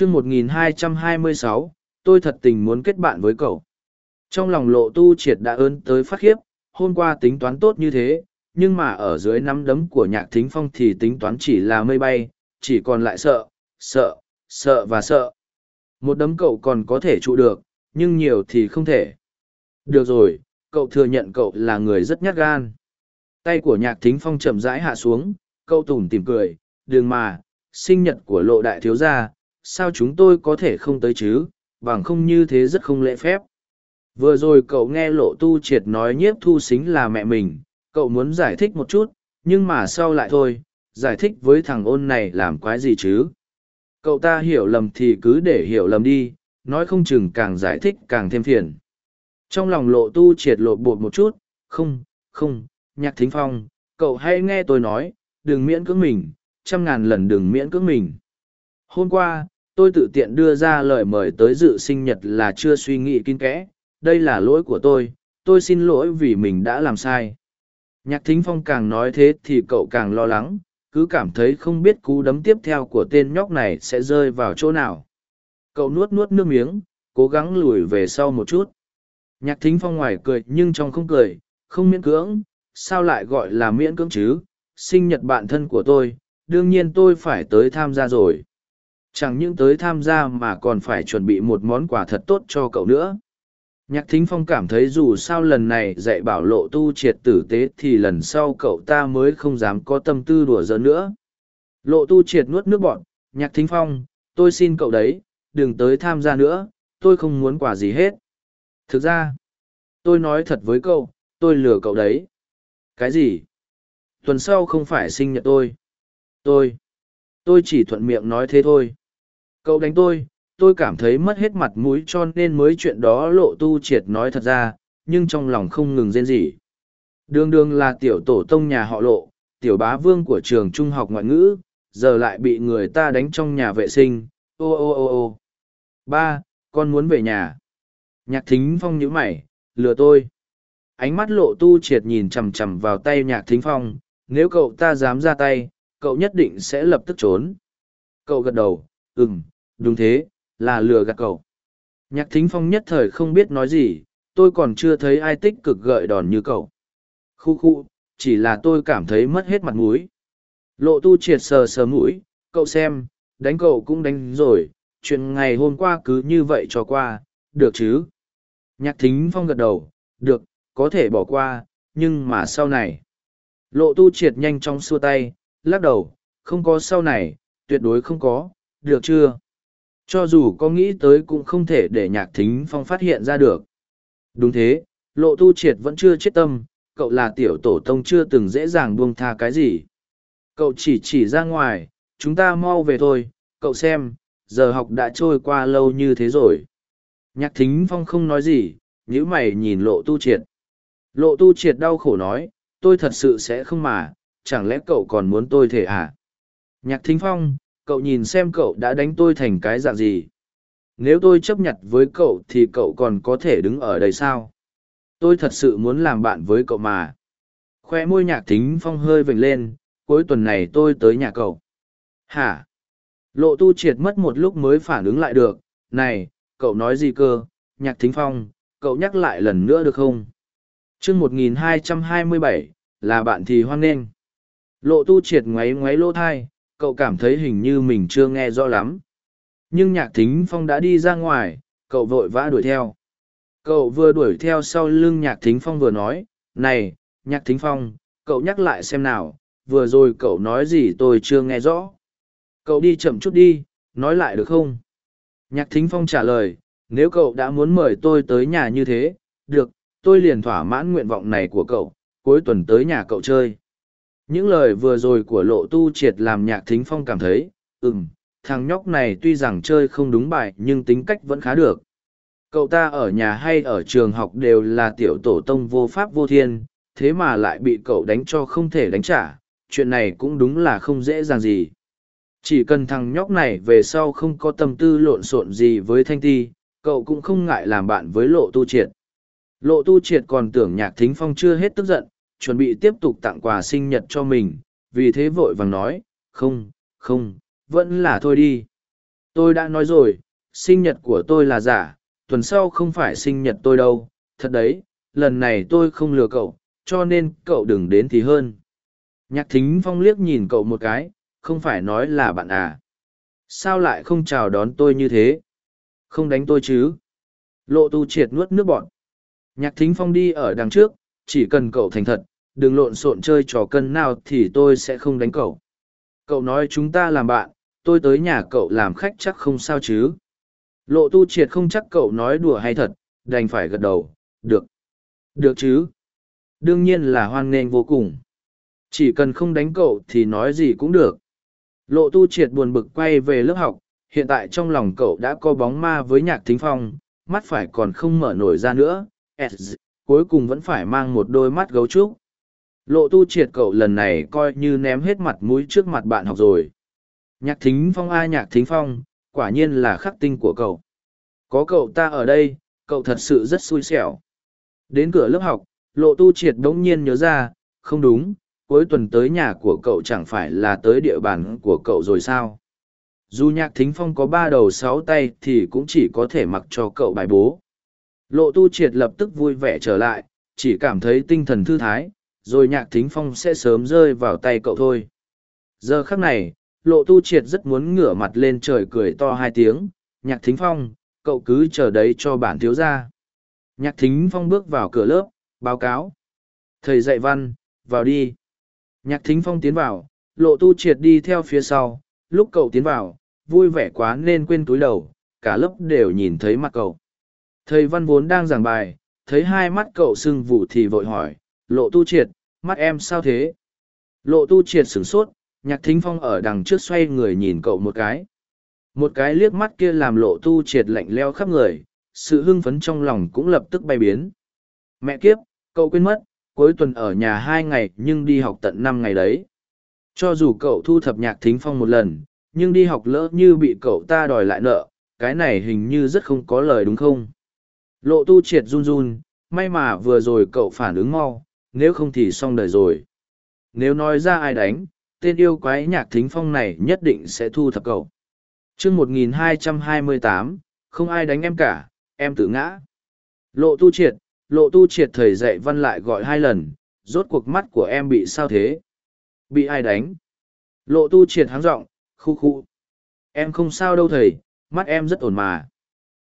chương 1226, tôi thật tình muốn kết bạn với cậu. Trong lòng lộ tu triệt đã ơn tới phát khiếp, hôm qua tính toán tốt như thế, nhưng mà ở dưới nắm đấm của nhạc thính phong thì tính toán chỉ là mây bay, chỉ còn lại sợ, sợ, sợ và sợ. Một đấm cậu còn có thể trụ được, nhưng nhiều thì không thể. Được rồi, cậu thừa nhận cậu là người rất nhát gan. Tay của nhạc thính phong chậm rãi hạ xuống, cậu tủm tìm cười, đừng mà, sinh nhật của lộ đại thiếu gia, sao chúng tôi có thể không tới chứ, bằng không như thế rất không lễ phép. Vừa rồi cậu nghe lộ tu triệt nói nhiếp thu xính là mẹ mình, cậu muốn giải thích một chút, nhưng mà sau lại thôi, giải thích với thằng ôn này làm quái gì chứ. Cậu ta hiểu lầm thì cứ để hiểu lầm đi, nói không chừng càng giải thích càng thêm phiền. Trong lòng lộ tu triệt lộ bột một chút, không, không, nhạc thính phong, cậu hãy nghe tôi nói, đừng miễn cưỡng mình, trăm ngàn lần đừng miễn cưỡng mình. Hôm qua, tôi tự tiện đưa ra lời mời tới dự sinh nhật là chưa suy nghĩ kín kẽ, đây là lỗi của tôi, tôi xin lỗi vì mình đã làm sai. Nhạc thính phong càng nói thế thì cậu càng lo lắng, cứ cảm thấy không biết cú đấm tiếp theo của tên nhóc này sẽ rơi vào chỗ nào. Cậu nuốt nuốt nước miếng, cố gắng lùi về sau một chút. Nhạc thính phong ngoài cười nhưng trong không cười, không miễn cưỡng, sao lại gọi là miễn cưỡng chứ, sinh nhật bạn thân của tôi, đương nhiên tôi phải tới tham gia rồi. Chẳng những tới tham gia mà còn phải chuẩn bị một món quà thật tốt cho cậu nữa. Nhạc thính phong cảm thấy dù sao lần này dạy bảo lộ tu triệt tử tế thì lần sau cậu ta mới không dám có tâm tư đùa giỡn nữa. Lộ tu triệt nuốt nước bọn, nhạc thính phong, tôi xin cậu đấy, đừng tới tham gia nữa, tôi không muốn quà gì hết. Thực ra, tôi nói thật với cậu, tôi lừa cậu đấy. Cái gì? Tuần sau không phải sinh nhật tôi. Tôi, tôi chỉ thuận miệng nói thế thôi. Cậu đánh tôi, tôi cảm thấy mất hết mặt mũi cho nên mới chuyện đó lộ tu triệt nói thật ra, nhưng trong lòng không ngừng rên rỉ. Đường đường là tiểu tổ tông nhà họ lộ, tiểu bá vương của trường trung học ngoại ngữ, giờ lại bị người ta đánh trong nhà vệ sinh, ô ô ô ô. Ba, con muốn về nhà. Nhạc thính phong nhíu mày, lừa tôi. Ánh mắt lộ tu triệt nhìn chằm chằm vào tay nhạc thính phong, nếu cậu ta dám ra tay, cậu nhất định sẽ lập tức trốn. Cậu gật đầu, ừm, đúng thế, là lừa gạt cậu. Nhạc thính phong nhất thời không biết nói gì, tôi còn chưa thấy ai tích cực gợi đòn như cậu. Khu khu, chỉ là tôi cảm thấy mất hết mặt mũi. Lộ tu triệt sờ sờ mũi, cậu xem, đánh cậu cũng đánh rồi, chuyện ngày hôm qua cứ như vậy cho qua, được chứ? Nhạc thính phong gật đầu, được, có thể bỏ qua, nhưng mà sau này. Lộ tu triệt nhanh chóng xua tay, lắc đầu, không có sau này, tuyệt đối không có, được chưa? Cho dù có nghĩ tới cũng không thể để nhạc thính phong phát hiện ra được. Đúng thế, lộ tu triệt vẫn chưa chết tâm, cậu là tiểu tổ tông chưa từng dễ dàng buông tha cái gì. Cậu chỉ chỉ ra ngoài, chúng ta mau về thôi, cậu xem, giờ học đã trôi qua lâu như thế rồi. Nhạc thính phong không nói gì, nhíu mày nhìn lộ tu triệt. Lộ tu triệt đau khổ nói, tôi thật sự sẽ không mà, chẳng lẽ cậu còn muốn tôi thể à? Nhạc thính phong, cậu nhìn xem cậu đã đánh tôi thành cái dạng gì. Nếu tôi chấp nhận với cậu thì cậu còn có thể đứng ở đây sao? Tôi thật sự muốn làm bạn với cậu mà. Khoe môi nhạc thính phong hơi vểnh lên, cuối tuần này tôi tới nhà cậu. Hả? Lộ tu triệt mất một lúc mới phản ứng lại được. Này, cậu nói gì cơ? Nhạc thính phong, cậu nhắc lại lần nữa được không? Chương một nghìn hai trăm hai mươi bảy, là bạn thì hoan nghênh. Lộ tu triệt ngoáy ngoáy lỗ thai cậu cảm thấy hình như mình chưa nghe rõ lắm. Nhưng nhạc thính phong đã đi ra ngoài, cậu vội vã đuổi theo. Cậu vừa đuổi theo sau lưng nhạc thính phong vừa nói, này, nhạc thính phong, cậu nhắc lại xem nào, vừa rồi cậu nói gì tôi chưa nghe rõ. Cậu đi chậm chút đi, nói lại được không? Nhạc thính phong trả lời, nếu cậu đã muốn mời tôi tới nhà như thế, được, tôi liền thỏa mãn nguyện vọng này của cậu, cuối tuần tới nhà cậu chơi những lời vừa rồi của lộ tu triệt làm nhạc thính phong cảm thấy, ừm, thằng nhóc này tuy rằng chơi không đúng bài nhưng tính cách vẫn khá được. Cậu ta ở nhà hay ở trường học đều là tiểu tổ tông vô pháp vô thiên, thế mà lại bị cậu đánh cho không thể đánh trả, chuyện này cũng đúng là không dễ dàng gì. Chỉ cần thằng nhóc này về sau không có tâm tư lộn xộn gì với Thanh Ti, cậu cũng không ngại làm bạn với lộ tu triệt. Lộ tu triệt còn tưởng nhạc thính phong chưa hết tức giận, chuẩn bị tiếp tục tặng quà sinh nhật cho mình, vì thế vội vàng nói, không, không, vẫn là thôi đi. tôi đã nói rồi sinh nhật của tôi là giả tuần sau không phải sinh nhật tôi đâu. Thật đấy lần này tôi không lừa cậu cho nên cậu đừng đến thì hơn. Nhạc thính phong liếc nhìn cậu một cái không phải nói là bạn à? Sao lại không chào đón tôi như thế? Không đánh tôi chứ? Lộ tu triệt nuốt nước bọn nhạc thính phong đi ở đằng trước chỉ cần cậu thành thật, đừng lộn xộn chơi trò cân nào thì tôi sẽ không đánh cậu. Cậu nói chúng ta làm bạn, tôi tới nhà cậu làm khách chắc không sao chứ. Lộ tu triệt không chắc cậu nói đùa hay thật, đành phải gật đầu, được. Được chứ? Đương nhiên là hoan nghênh vô cùng. Chỉ cần không đánh cậu thì nói gì cũng được. Lộ tu triệt buồn bực quay về lớp học, hiện tại trong lòng cậu đã có bóng ma với nhạc thính phong, mắt phải còn không mở nổi ra nữa cuối cùng vẫn phải mang một đôi mắt gấu trúc. Lộ tu triệt cậu lần này coi như ném hết mặt mũi trước mặt bạn học rồi. Nhạc thính phong a nhạc thính phong, quả nhiên là khắc tinh của cậu. Có cậu ta ở đây, cậu thật sự rất xui xẻo. Đến cửa lớp học, lộ tu triệt đống nhiên nhớ ra, không đúng, cuối tuần tới nhà của cậu chẳng phải là tới địa bàn của cậu rồi sao? Dù nhạc thính phong có ba đầu sáu tay thì cũng chỉ có thể mặc cho cậu bài bố lộ tu triệt lập tức vui vẻ trở lại, chỉ cảm thấy tinh thần thư thái, rồi nhạc thính phong sẽ sớm rơi vào tay cậu thôi. Giờ khắc này, lộ tu triệt rất muốn ngửa mặt lên trời cười to hai tiếng, nhạc thính phong, cậu cứ chờ đấy cho bản thiếu ra nhạc thính phong bước vào cửa lớp, báo cáo. Thầy dạy văn, vào đi. Nhạc thính phong tiến vào, lộ tu triệt đi theo phía sau, lúc cậu tiến vào, vui vẻ quá nên quên túi đầu, cả lớp đều nhìn thấy mặt cậu thầy văn vốn đang giảng bài, thấy hai mắt cậu sưng vụ thì vội hỏi, lộ tu triệt, mắt em sao thế? Lộ tu triệt sửng sốt, nhạc thính phong ở đằng trước xoay người nhìn cậu một cái. Một cái liếc mắt kia làm lộ tu triệt lạnh leo khắp người, sự hưng phấn trong lòng cũng lập tức bay biến. Mẹ kiếp, cậu quên mất, cuối tuần ở nhà hai ngày nhưng đi học tận năm ngày đấy. Cho dù cậu thu thập nhạc thính phong một lần, nhưng đi học lỡ như bị cậu ta đòi lại nợ, cái này hình như rất không có lời đúng không? Lộ tu triệt run run may mà vừa rồi cậu phản ứng mau nếu không thì xong đời rồi. Nếu nói ra ai đánh, tên yêu quái nhạc thính phong này nhất định sẽ thu thập cậu. chương 1228, không ai đánh em cả, em tự ngã. Lộ tu triệt, lộ tu triệt thầy dạy văn lại gọi hai lần, rốt cuộc mắt của em bị sao thế? Bị ai đánh? Lộ tu triệt háng giọng khu khu. Em không sao đâu thầy, mắt em rất ổn mà.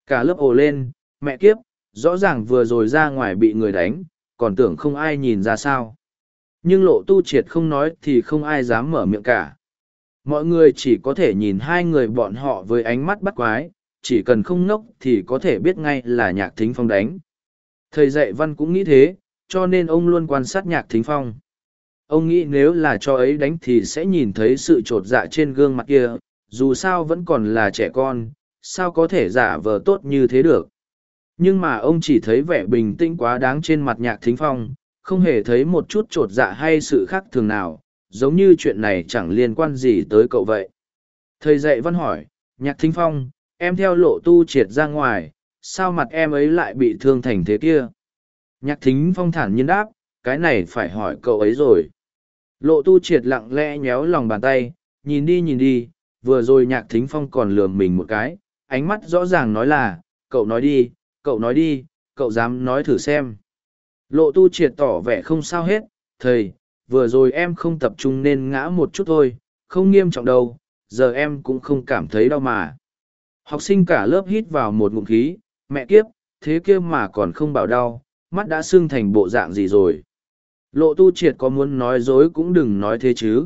Cả lớp ồ lên, mẹ kiếp, rõ ràng vừa rồi ra ngoài bị người đánh, còn tưởng không ai nhìn ra sao. Nhưng lộ tu triệt không nói thì không ai dám mở miệng cả. Mọi người chỉ có thể nhìn hai người bọn họ với ánh mắt bắt quái, chỉ cần không nốc thì có thể biết ngay là nhạc thính phong đánh. Thầy dạy văn cũng nghĩ thế, cho nên ông luôn quan sát nhạc thính phong. Ông nghĩ nếu là cho ấy đánh thì sẽ nhìn thấy sự trột dạ trên gương mặt kia, dù sao vẫn còn là trẻ con, sao có thể giả vờ tốt như thế được nhưng mà ông chỉ thấy vẻ bình tĩnh quá đáng trên mặt nhạc thính phong, không hề thấy một chút t r ộ t dạ hay sự khác thường nào, giống như chuyện này chẳng liên quan gì tới cậu vậy. Thầy dạy văn hỏi, nhạc thính phong, em theo lộ tu triệt ra ngoài, sao mặt em ấy lại bị thương thành thế kia? Nhạc thính phong thản nhiên đáp, cái này phải hỏi cậu ấy rồi. Lộ tu triệt lặng lẽ nhéo lòng bàn tay, nhìn đi nhìn đi, vừa rồi nhạc thính phong còn lường mình một cái, ánh mắt rõ ràng nói là, cậu nói đi cậu nói đi, cậu dám nói thử xem. Lộ tu triệt tỏ vẻ không sao hết, thầy, vừa rồi em không tập trung nên ngã một chút thôi, không nghiêm trọng đâu, giờ em cũng không cảm thấy đau mà. Học sinh cả lớp hít vào một ngụm khí, mẹ kiếp, thế kia mà còn không bảo đau, mắt đã sưng thành bộ dạng gì rồi. Lộ tu triệt có muốn nói dối cũng đừng nói thế chứ.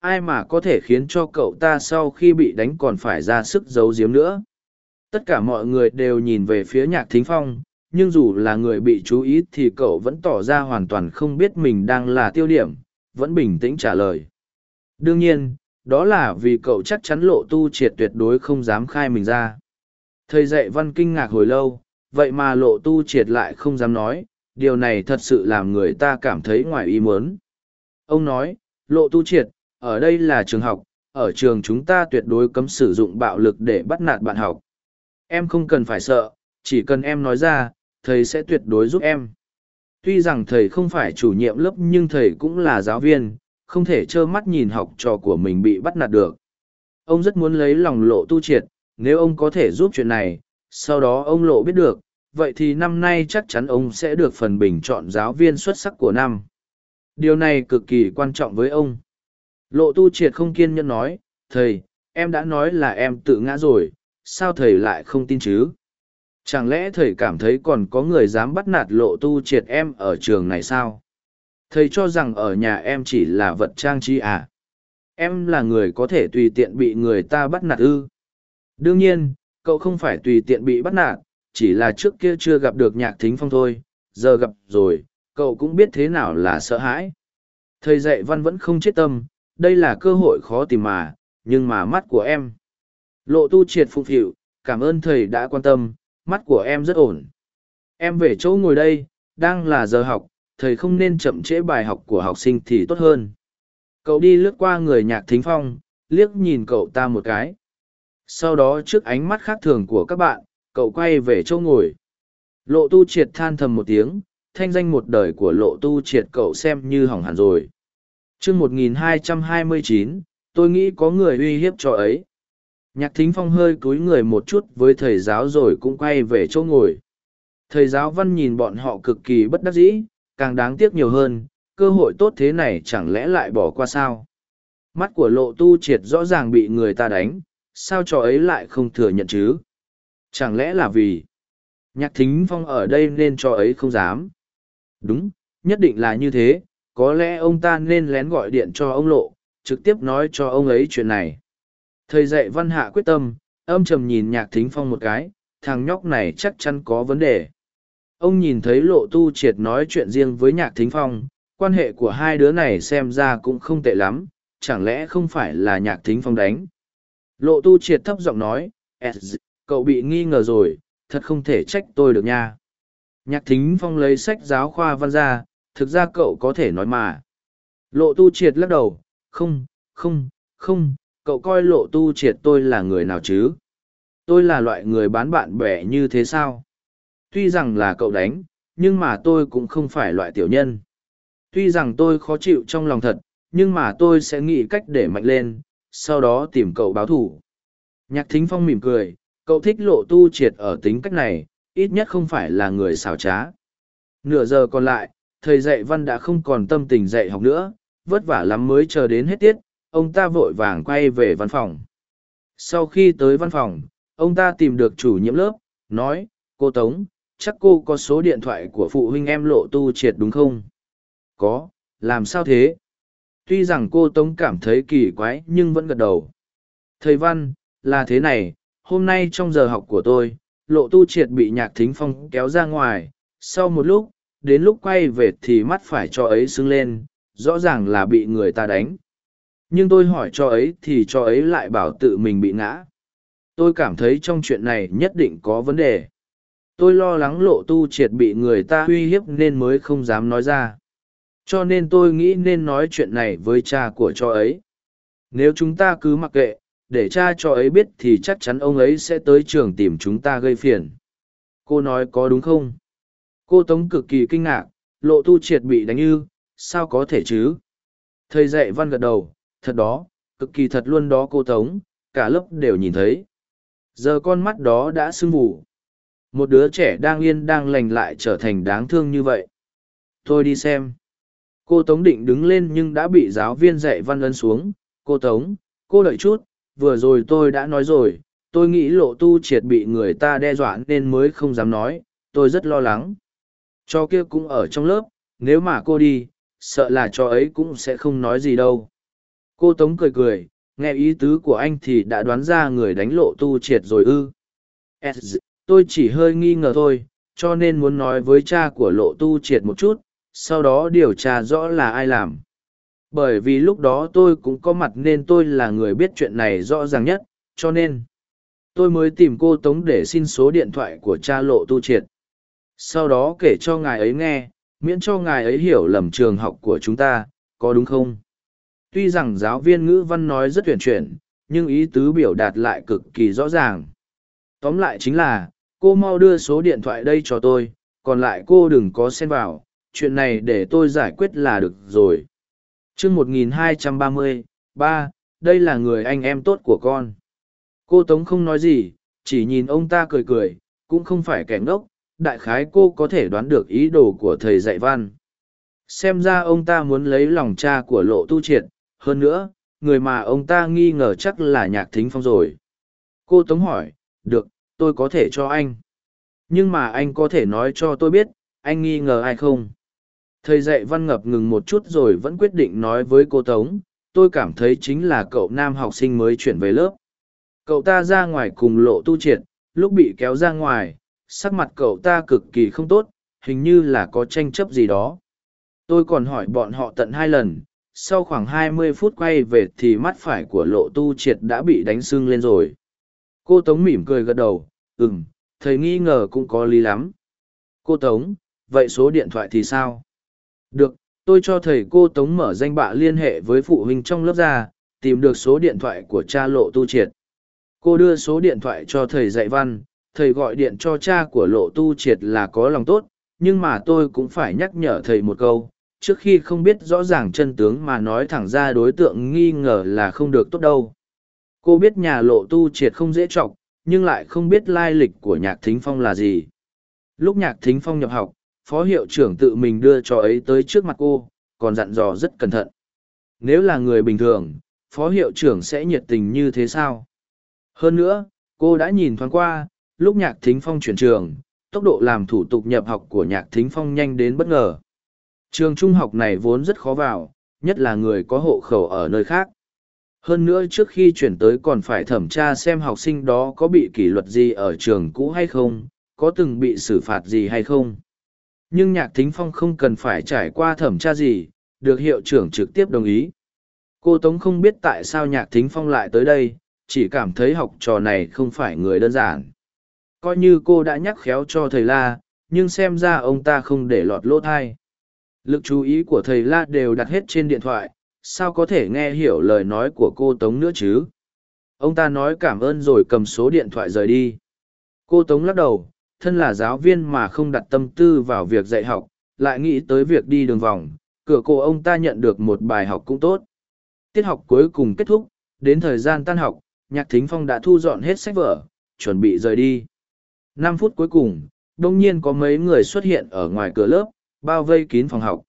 Ai mà có thể khiến cho cậu ta sau khi bị đánh còn phải ra sức giấu giếm nữa tất cả mọi người đều nhìn về phía nhạc thính phong, nhưng dù là người bị chú ý thì cậu vẫn tỏ ra hoàn toàn không biết mình đang là tiêu điểm, vẫn bình tĩnh trả lời. Đương nhiên, đó là vì cậu chắc chắn lộ tu triệt tuyệt đối không dám khai mình ra. Thầy dạy văn kinh ngạc hồi lâu, vậy mà lộ tu triệt lại không dám nói, điều này thật sự làm người ta cảm thấy ngoài ý muốn. Ông nói, lộ tu triệt, ở đây là trường học, ở trường chúng ta tuyệt đối cấm sử dụng bạo lực để bắt nạt bạn học. Em không cần phải sợ, chỉ cần em nói ra, thầy sẽ tuyệt đối giúp em. Tuy rằng thầy không phải chủ nhiệm lớp nhưng thầy cũng là giáo viên, không thể trơ mắt nhìn học trò của mình bị bắt nạt được. Ông rất muốn lấy lòng lộ tu triệt, nếu ông có thể giúp chuyện này, sau đó ông lộ biết được, vậy thì năm nay chắc chắn ông sẽ được phần bình chọn giáo viên xuất sắc của năm. Điều này cực kỳ quan trọng với ông. Lộ tu triệt không kiên nhẫn nói, thầy, em đã nói là em tự ngã rồi, sao thầy lại không tin chứ? Chẳng lẽ thầy cảm thấy còn có người dám bắt nạt lộ tu triệt em ở trường này sao? Thầy cho rằng ở nhà em chỉ là vật trang trí à? Em là người có thể tùy tiện bị người ta bắt nạt ư? Đương nhiên, cậu không phải tùy tiện bị bắt nạt, chỉ là trước kia chưa gặp được nhạc thính phong thôi, giờ gặp rồi, cậu cũng biết thế nào là sợ hãi. Thầy dạy văn vẫn không chết tâm, đây là cơ hội khó tìm mà, nhưng mà mắt của em. Lộ tu triệt phụng phịu, cảm ơn thầy đã quan tâm, mắt của em rất ổn. Em về chỗ ngồi đây, đang là giờ học, thầy không nên chậm trễ bài học của học sinh thì tốt hơn. Cậu đi lướt qua người nhạc thính phong, liếc nhìn cậu ta một cái. Sau đó trước ánh mắt khác thường của các bạn, cậu quay về chỗ ngồi. Lộ tu triệt than thầm một tiếng, thanh danh một đời của lộ tu triệt cậu xem như hỏng hẳn rồi. chương 1229, tôi nghĩ có người uy hiếp cho ấy. Nhạc thính phong hơi cúi người một chút với thầy giáo rồi cũng quay về chỗ ngồi. Thầy giáo văn nhìn bọn họ cực kỳ bất đắc dĩ, càng đáng tiếc nhiều hơn, cơ hội tốt thế này chẳng lẽ lại bỏ qua sao. Mắt của lộ tu triệt rõ ràng bị người ta đánh, sao trò ấy lại không thừa nhận chứ? Chẳng lẽ là vì nhạc thính phong ở đây nên trò ấy không dám? Đúng, nhất định là như thế, có lẽ ông ta nên lén gọi điện cho ông lộ, trực tiếp nói cho ông ấy chuyện này. Thầy dạy văn hạ quyết tâm, âm trầm nhìn nhạc thính phong một cái, thằng nhóc này chắc chắn có vấn đề. Ông nhìn thấy lộ tu triệt nói chuyện riêng với nhạc thính phong, quan hệ của hai đứa này xem ra cũng không tệ lắm, chẳng lẽ không phải là nhạc thính phong đánh. Lộ tu triệt thấp giọng nói, cậu bị nghi ngờ rồi, thật không thể trách tôi được nha. Nhạc thính phong lấy sách giáo khoa văn ra, thực ra cậu có thể nói mà. Lộ tu triệt lắc đầu, không, không, không, cậu coi lộ tu triệt tôi là người nào chứ? Tôi là loại người bán bạn bè như thế sao? Tuy rằng là cậu đánh, nhưng mà tôi cũng không phải loại tiểu nhân. Tuy rằng tôi khó chịu trong lòng thật, nhưng mà tôi sẽ nghĩ cách để mạnh lên, sau đó tìm cậu báo thù. Nhạc thính phong mỉm cười, cậu thích lộ tu triệt ở tính cách này, ít nhất không phải là người xảo trá. Nửa giờ còn lại, thầy dạy văn đã không còn tâm tình dạy học nữa, vất vả lắm mới chờ đến hết tiết, ông ta vội vàng quay về văn phòng. Sau khi tới văn phòng, ông ta tìm được chủ nhiệm lớp, nói, cô Tống, chắc cô có số điện thoại của phụ huynh em lộ tu triệt đúng không? Có, làm sao thế? Tuy rằng cô Tống cảm thấy kỳ quái nhưng vẫn gật đầu. Thầy Văn, là thế này, hôm nay trong giờ học của tôi, lộ tu triệt bị nhạc thính phong kéo ra ngoài, sau một lúc, đến lúc quay về thì mắt phải cho ấy sưng lên, rõ ràng là bị người ta đánh. Nhưng tôi hỏi cho ấy thì cho ấy lại bảo tự mình bị ngã. Tôi cảm thấy trong chuyện này nhất định có vấn đề. Tôi lo lắng lộ tu triệt bị người ta uy hiếp nên mới không dám nói ra. Cho nên tôi nghĩ nên nói chuyện này với cha của cho ấy. Nếu chúng ta cứ mặc kệ, để cha cho ấy biết thì chắc chắn ông ấy sẽ tới trường tìm chúng ta gây phiền. Cô nói có đúng không? Cô Tống cực kỳ kinh ngạc, lộ tu triệt bị đánh ư, sao có thể chứ? Thầy dạy văn gật đầu, thật đó, cực kỳ thật luôn đó cô Tống, cả lớp đều nhìn thấy. Giờ con mắt đó đã sưng vù. Một đứa trẻ đang yên đang lành lại trở thành đáng thương như vậy. Tôi đi xem. Cô Tống định đứng lên nhưng đã bị giáo viên dạy văn ấn xuống. Cô Tống, cô đợi chút, vừa rồi tôi đã nói rồi, tôi nghĩ lộ tu triệt bị người ta đe dọa nên mới không dám nói, tôi rất lo lắng. Cho kia cũng ở trong lớp, nếu mà cô đi, sợ là cho ấy cũng sẽ không nói gì đâu. Cô Tống cười cười, nghe ý tứ của anh thì đã đoán ra người đánh lộ tu triệt rồi ư. Tôi chỉ hơi nghi ngờ thôi, cho nên muốn nói với cha của lộ tu triệt một chút, sau đó điều tra rõ là ai làm. Bởi vì lúc đó tôi cũng có mặt nên tôi là người biết chuyện này rõ ràng nhất, cho nên tôi mới tìm cô Tống để xin số điện thoại của cha lộ tu triệt. Sau đó kể cho ngài ấy nghe, miễn cho ngài ấy hiểu lầm trường học của chúng ta, có đúng không? Tuy rằng giáo viên ngữ văn nói rất tuyển chuyển, nhưng ý tứ biểu đạt lại cực kỳ rõ ràng. Tóm lại chính là, cô mau đưa số điện thoại đây cho tôi, còn lại cô đừng có xen vào, chuyện này để tôi giải quyết là được rồi. chương 1230, ba, đây là người anh em tốt của con. Cô Tống không nói gì, chỉ nhìn ông ta cười cười, cũng không phải kẻ ngốc, đại khái cô có thể đoán được ý đồ của thầy dạy văn. Xem ra ông ta muốn lấy lòng cha của lộ tu triệt, hơn nữa, người mà ông ta nghi ngờ chắc là nhạc thính phong rồi. Cô Tống hỏi, được, tôi có thể cho anh. Nhưng mà anh có thể nói cho tôi biết, anh nghi ngờ ai không? Thầy dạy văn ngập ngừng một chút rồi vẫn quyết định nói với cô Tống, tôi cảm thấy chính là cậu nam học sinh mới chuyển về lớp. Cậu ta ra ngoài cùng lộ tu triệt, lúc bị kéo ra ngoài, sắc mặt cậu ta cực kỳ không tốt, hình như là có tranh chấp gì đó. Tôi còn hỏi bọn họ tận hai lần, sau khoảng hai mươi phút quay về thì mắt phải của lộ tu triệt đã bị đánh sưng lên rồi. Cô Tống mỉm cười gật đầu, ừm, thầy nghi ngờ cũng có lý lắm. Cô Tống, vậy số điện thoại thì sao? Được, tôi cho thầy cô Tống mở danh bạ liên hệ với phụ huynh trong lớp ra, tìm được số điện thoại của cha lộ tu triệt. Cô đưa số điện thoại cho thầy dạy văn, thầy gọi điện cho cha của lộ tu triệt là có lòng tốt, nhưng mà tôi cũng phải nhắc nhở thầy một câu, trước khi không biết rõ ràng chân tướng mà nói thẳng ra đối tượng nghi ngờ là không được tốt đâu. Cô biết nhà lộ tu triệt không dễ trọc, nhưng lại không biết lai lịch của nhạc thính phong là gì. Lúc nhạc thính phong nhập học, phó hiệu trưởng tự mình đưa cho ấy tới trước mặt cô, còn dặn dò rất cẩn thận. Nếu là người bình thường, phó hiệu trưởng sẽ nhiệt tình như thế sao? Hơn nữa, cô đã nhìn thoáng qua, lúc nhạc thính phong chuyển trường, tốc độ làm thủ tục nhập học của nhạc thính phong nhanh đến bất ngờ. Trường trung học này vốn rất khó vào, nhất là người có hộ khẩu ở nơi khác. Hơn nữa trước khi chuyển tới còn phải thẩm tra xem học sinh đó có bị kỷ luật gì ở trường cũ hay không, có từng bị xử phạt gì hay không. Nhưng nhạc thính phong không cần phải trải qua thẩm tra gì, được hiệu trưởng trực tiếp đồng ý. Cô Tống không biết tại sao nhạc thính phong lại tới đây, chỉ cảm thấy học trò này không phải người đơn giản. Coi như cô đã nhắc khéo cho thầy La, nhưng xem ra ông ta không để lọt lỗ thai. Lực chú ý của thầy La đều đặt hết trên điện thoại, sao có thể nghe hiểu lời nói của cô Tống nữa chứ? Ông ta nói cảm ơn rồi cầm số điện thoại rời đi. Cô Tống lắc đầu, thân là giáo viên mà không đặt tâm tư vào việc dạy học, lại nghĩ tới việc đi đường vòng, cửa cô ông ta nhận được một bài học cũng tốt. Tiết học cuối cùng kết thúc, đến thời gian tan học, nhạc thính phong đã thu dọn hết sách vở, chuẩn bị rời đi. Năm phút cuối cùng, đông nhiên có mấy người xuất hiện ở ngoài cửa lớp, bao vây kín phòng học.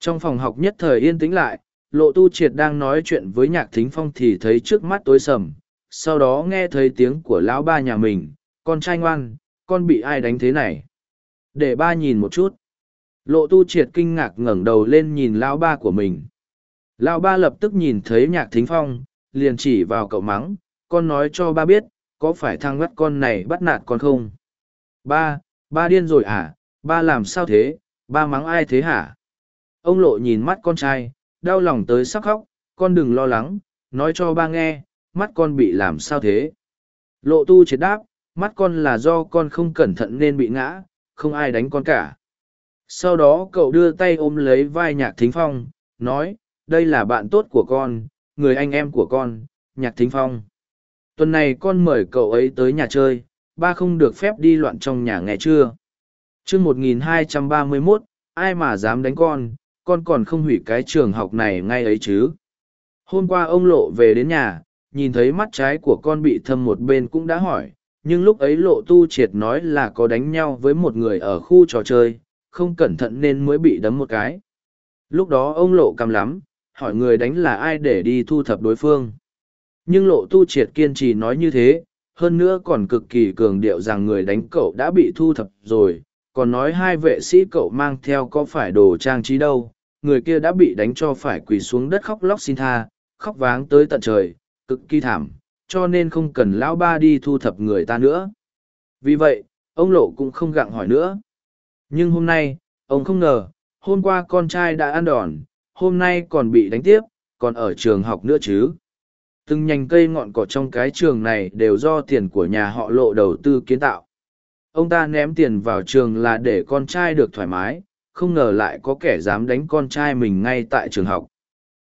Trong phòng học nhất thời yên tĩnh lại, lộ tu triệt đang nói chuyện với nhạc thính phong thì thấy trước mắt tối sầm, sau đó nghe thấy tiếng của lão ba nhà mình, con trai ngoan, con bị ai đánh thế này? Để ba nhìn một chút. Lộ tu triệt kinh ngạc ngẩng đầu lên nhìn lão ba của mình. Lão ba lập tức nhìn thấy nhạc thính phong, liền chỉ vào cậu mắng, con nói cho ba biết, có phải thằng ngắt con này bắt nạt con không? Ba, ba điên rồi à, ba làm sao thế, ba mắng ai thế hả? Ông lộ nhìn mắt con trai, đau lòng tới sắc khóc, con đừng lo lắng, nói cho ba nghe, mắt con bị làm sao thế? Lộ tu triệt đáp, mắt con là do con không cẩn thận nên bị ngã, không ai đánh con cả. Sau đó cậu đưa tay ôm lấy vai nhạc thính phong, nói, đây là bạn tốt của con, người anh em của con, nhạc thính phong. Tuần này con mời cậu ấy tới nhà chơi, ba không được phép đi loạn trong nhà nghe chưa? Chương 1231, ai mà dám đánh con, con còn không hủy cái trường học này ngay ấy chứ. Hôm qua ông lộ về đến nhà, nhìn thấy mắt trái của con bị thâm một bên cũng đã hỏi, nhưng lúc ấy lộ tu triệt nói là có đánh nhau với một người ở khu trò chơi, không cẩn thận nên mới bị đấm một cái. Lúc đó ông lộ căm lắm, hỏi người đánh là ai để đi thu thập đối phương. Nhưng lộ tu triệt kiên trì nói như thế, hơn nữa còn cực kỳ cường điệu rằng người đánh cậu đã bị thu thập rồi, còn nói hai vệ sĩ cậu mang theo có phải đồ trang trí đâu, người kia đã bị đánh cho phải quỳ xuống đất khóc lóc xin tha, khóc váng tới tận trời, cực kỳ thảm, cho nên không cần lão ba đi thu thập người ta nữa. Vì vậy, ông lộ cũng không gặng hỏi nữa. Nhưng hôm nay, ông không ngờ, hôm qua con trai đã ăn đòn, hôm nay còn bị đánh tiếp, còn ở trường học nữa chứ. Từng nhành cây ngọn cỏ trong cái trường này đều do tiền của nhà họ lộ đầu tư kiến tạo. Ông ta ném tiền vào trường là để con trai được thoải mái, không ngờ lại có kẻ dám đánh con trai mình ngay tại trường học.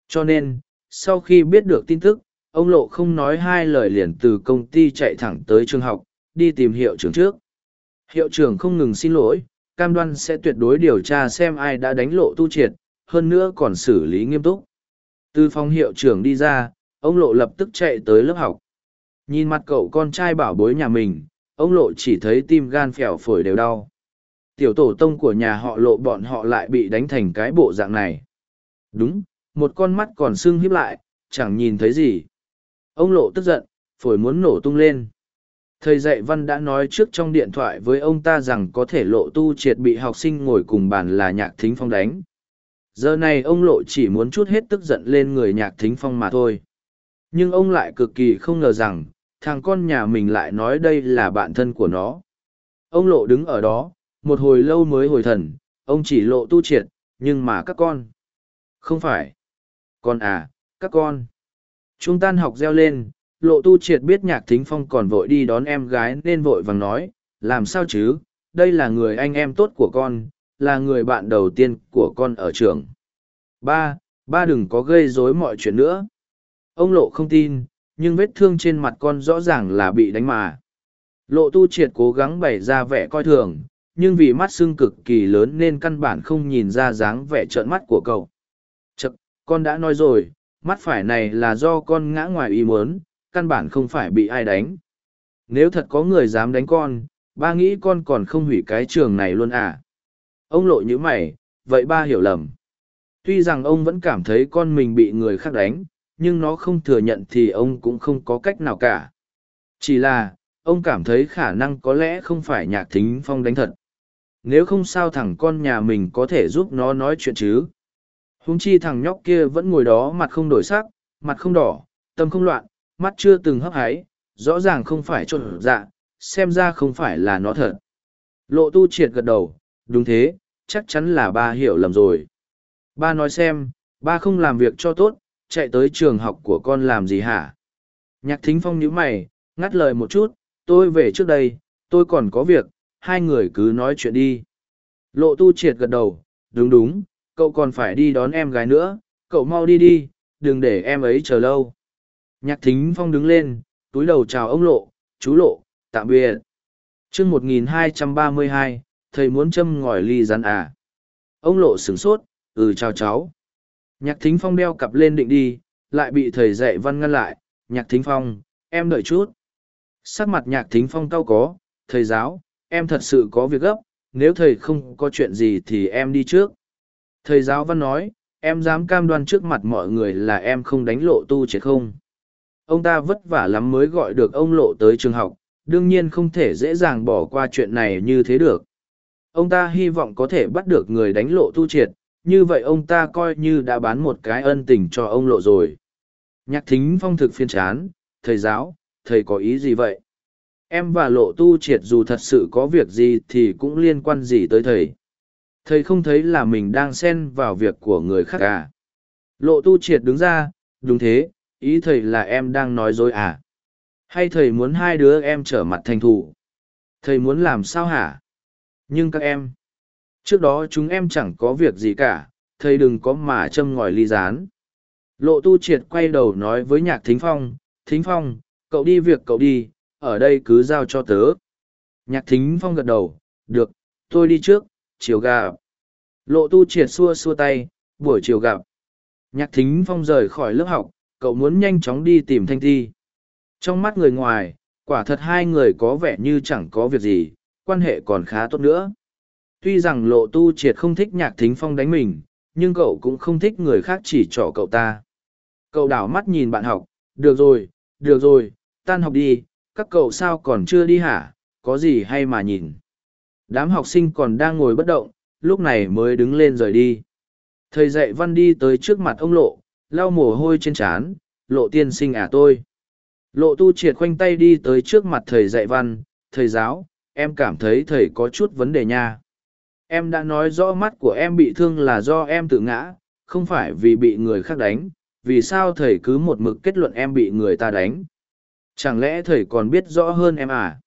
Cho nên, sau khi biết được tin tức, ông lộ không nói hai lời liền từ công ty chạy thẳng tới trường học đi tìm hiệu trưởng trước. Hiệu trưởng không ngừng xin lỗi cam đoan sẽ tuyệt đối điều tra xem ai đã đánh lộ tu triệt hơn nữa còn xử lý nghiêm túc. Từ phòng hiệu trưởng đi ra ông lộ lập tức chạy tới lớp học. Nhìn mặt cậu con trai bảo bối nhà mình, ông lộ chỉ thấy tim gan phèo phổi đều đau. Tiểu tổ tông của nhà họ lộ bọn họ lại bị đánh thành cái bộ dạng này. Đúng, một con mắt còn sưng hiếp lại, chẳng nhìn thấy gì. Ông lộ tức giận, phổi muốn nổ tung lên. Thầy dạy văn đã nói trước trong điện thoại với ông ta rằng có thể lộ tu triệt bị học sinh ngồi cùng bàn là nhạc thính phong đánh. Giờ này ông lộ chỉ muốn chút hết tức giận lên người nhạc thính phong mà thôi. Nhưng ông lại cực kỳ không ngờ rằng, thằng con nhà mình lại nói đây là bạn thân của nó. Ông lộ đứng ở đó, một hồi lâu mới hồi thần, ông chỉ lộ tu triệt, nhưng mà các con. Không phải. Con à, các con. Trung tan học reo lên, lộ tu triệt biết nhạc thính phong còn vội đi đón em gái nên vội vàng nói, làm sao chứ, đây là người anh em tốt của con, là người bạn đầu tiên của con ở trường. Ba, ba đừng có gây rối mọi chuyện nữa. Ông lộ không tin, nhưng vết thương trên mặt con rõ ràng là bị đánh mà. Lộ tu triệt cố gắng bày ra vẻ coi thường, nhưng vì mắt sưng cực kỳ lớn nên căn bản không nhìn ra dáng vẻ trợn mắt của cậu. Chật, con đã nói rồi, mắt phải này là do con ngã ngoài ý muốn, căn bản không phải bị ai đánh. Nếu thật có người dám đánh con, ba nghĩ con còn không hủy cái trường này luôn à? Ông lộ như mày, vậy ba hiểu lầm. Tuy rằng ông vẫn cảm thấy con mình bị người khác đánh, nhưng nó không thừa nhận thì ông cũng không có cách nào cả. Chỉ là, ông cảm thấy khả năng có lẽ không phải nhạc thính phong đánh thật. Nếu không sao thằng con nhà mình có thể giúp nó nói chuyện chứ. huống chi thằng nhóc kia vẫn ngồi đó mặt không đổi sắc, mặt không đỏ, tâm không loạn, mắt chưa từng hấp háy, rõ ràng không phải trộn dạ, xem ra không phải là nó thật. Lộ tu triệt gật đầu, đúng thế, chắc chắn là ba hiểu lầm rồi. Ba nói xem, ba không làm việc cho tốt, chạy tới trường học của con làm gì hả? Nhạc thính phong nhíu mày, ngắt lời một chút, tôi về trước đây, tôi còn có việc, hai người cứ nói chuyện đi. Lộ tu triệt gật đầu, đúng đúng, cậu còn phải đi đón em gái nữa, cậu mau đi đi, đừng để em ấy chờ lâu. Nhạc thính phong đứng lên, túi đầu chào ông lộ, chú lộ, tạm biệt. chương 1232, thầy muốn châm ngòi ly rắn à. Ông lộ sửng sốt, ừ chào cháu. Nhạc thính phong đeo cặp lên định đi, lại bị thầy dạy văn ngăn lại, nhạc thính phong, em đợi chút. Sắc mặt nhạc thính phong cau có, thầy giáo, em thật sự có việc gấp, nếu thầy không có chuyện gì thì em đi trước. Thầy giáo văn nói, em dám cam đoan trước mặt mọi người là em không đánh lộ tu triệt không. Ông ta vất vả lắm mới gọi được ông lộ tới trường học, đương nhiên không thể dễ dàng bỏ qua chuyện này như thế được. Ông ta hy vọng có thể bắt được người đánh lộ tu triệt, như vậy ông ta coi như đã bán một cái ân tình cho ông lộ rồi. Nhạc thính phong thực phiên chán, thầy giáo, thầy có ý gì vậy? Em và lộ tu triệt dù thật sự có việc gì thì cũng liên quan gì tới thầy. Thầy không thấy là mình đang xen vào việc của người khác à? Lộ tu triệt đứng ra, đúng thế, ý thầy là em đang nói dối à? Hay thầy muốn hai đứa em trở mặt thành thủ? Thầy muốn làm sao hả? Nhưng các em, trước đó chúng em chẳng có việc gì cả, thầy đừng có mà châm ngòi ly rán. Lộ tu triệt quay đầu nói với nhạc thính phong, thính phong, cậu đi việc cậu đi, ở đây cứ giao cho tớ. Nhạc thính phong gật đầu, được, tôi đi trước, chiều gặp. Lộ tu triệt xua xua tay, buổi chiều gặp. Nhạc thính phong rời khỏi lớp học, cậu muốn nhanh chóng đi tìm thanh thi. Trong mắt người ngoài, quả thật hai người có vẻ như chẳng có việc gì, quan hệ còn khá tốt nữa. Tuy rằng lộ tu triệt không thích nhạc thính phong đánh mình, nhưng cậu cũng không thích người khác chỉ trỏ cậu ta. Cậu đảo mắt nhìn bạn học, được rồi, được rồi, tan học đi, các cậu sao còn chưa đi hả, có gì hay mà nhìn. Đám học sinh còn đang ngồi bất động, lúc này mới đứng lên rời đi. Thầy dạy văn đi tới trước mặt ông lộ, lau mồ hôi trên trán, lộ tiên sinh à tôi. Lộ tu triệt khoanh tay đi tới trước mặt thầy dạy văn, thầy giáo, em cảm thấy thầy có chút vấn đề nha. Em đã nói rõ mắt của em bị thương là do em tự ngã, không phải vì bị người khác đánh, vì sao thầy cứ một mực kết luận em bị người ta đánh. Chẳng lẽ thầy còn biết rõ hơn em à?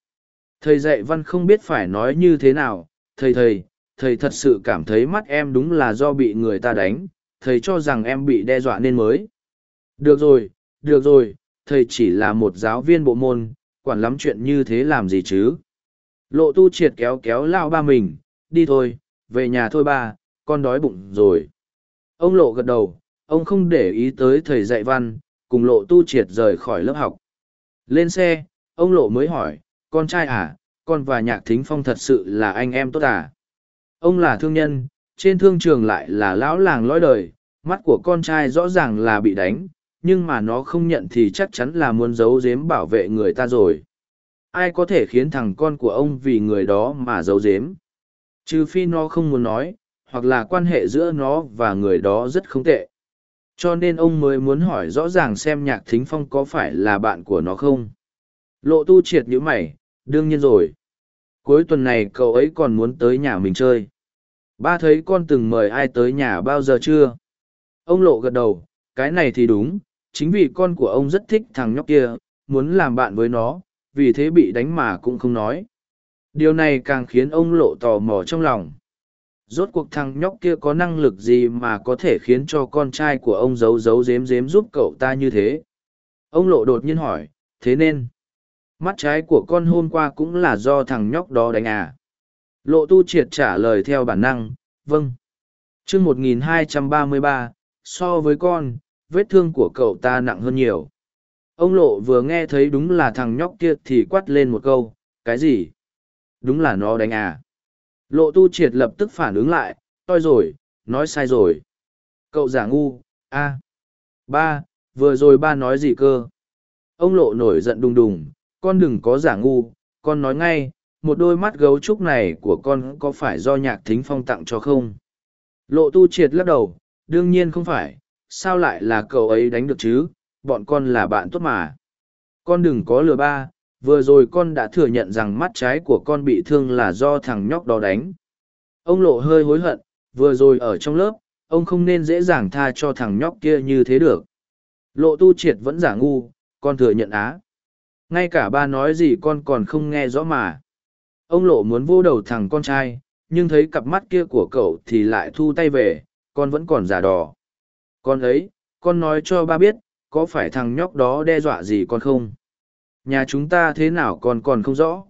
Thầy dạy văn không biết phải nói như thế nào, thầy thầy, thầy thật sự cảm thấy mắt em đúng là do bị người ta đánh, thầy cho rằng em bị đe dọa nên mới. Được rồi, được rồi, thầy chỉ là một giáo viên bộ môn, quản lắm chuyện như thế làm gì chứ? Lộ tu triệt kéo kéo lao ba mình, đi thôi, về nhà thôi ba, con đói bụng rồi. Ông lộ gật đầu, ông không để ý tới thầy dạy văn, cùng lộ tu triệt rời khỏi lớp học. Lên xe, ông Lộ mới hỏi, con trai à, con và Nhạc Thính Phong thật sự là anh em tốt à? Ông là thương nhân, trên thương trường lại là lão làng lõi đời, mắt của con trai rõ ràng là bị đánh, nhưng mà nó không nhận thì chắc chắn là muốn giấu giếm bảo vệ người ta rồi. Ai có thể khiến thằng con của ông vì người đó mà giấu giếm? Trừ phi nó không muốn nói, hoặc là quan hệ giữa nó và người đó rất không tệ. Cho nên ông mới muốn hỏi rõ ràng xem nhạc thính phong có phải là bạn của nó không. Lộ tu triệt nhíu mày, đương nhiên rồi. Cuối tuần này cậu ấy còn muốn tới nhà mình chơi. Ba thấy con từng mời ai tới nhà bao giờ chưa? Ông lộ gật đầu, cái này thì đúng, chính vì con của ông rất thích thằng nhóc kia, muốn làm bạn với nó, vì thế bị đánh mà cũng không nói. Điều này càng khiến ông lộ tò mò trong lòng. Rốt cuộc thằng nhóc kia có năng lực gì mà có thể khiến cho con trai của ông giấu giấu giếm giếm giúp cậu ta như thế? Ông lộ đột nhiên hỏi, thế nên, mắt trái của con hôm qua cũng là do thằng nhóc đó đánh à? Lộ tu triệt trả lời theo bản năng, vâng. chương 1233, so với con, vết thương của cậu ta nặng hơn nhiều. Ông lộ vừa nghe thấy đúng là thằng nhóc kia thì quát lên một câu, cái gì? Đúng là nó đánh à? Lộ tu triệt lập tức phản ứng lại, toi rồi, nói sai rồi. Cậu giả ngu, a Ba, vừa rồi ba nói gì cơ? Ông lộ nổi giận đùng đùng, con đừng có giả ngu, con nói ngay, một đôi mắt gấu trúc này của con có phải do nhạc thính phong tặng cho không? Lộ tu triệt lắc đầu, đương nhiên không phải, sao lại là cậu ấy đánh được chứ, bọn con là bạn tốt mà. Con đừng có lừa ba, vừa rồi con đã thừa nhận rằng mắt trái của con bị thương là do thằng nhóc đó đánh. Ông lộ hơi hối hận, vừa rồi ở trong lớp, ông không nên dễ dàng tha cho thằng nhóc kia như thế được. Lộ tu triệt vẫn giả ngu, con thừa nhận á. Ngay cả ba nói gì con còn không nghe rõ mà. Ông lộ muốn vô đầu thằng con trai, nhưng thấy cặp mắt kia của cậu thì lại thu tay về, con vẫn còn giả đò. Con ấy, con nói cho ba biết, có phải thằng nhóc đó đe dọa gì con không? Nhà chúng ta thế nào còn còn không rõ.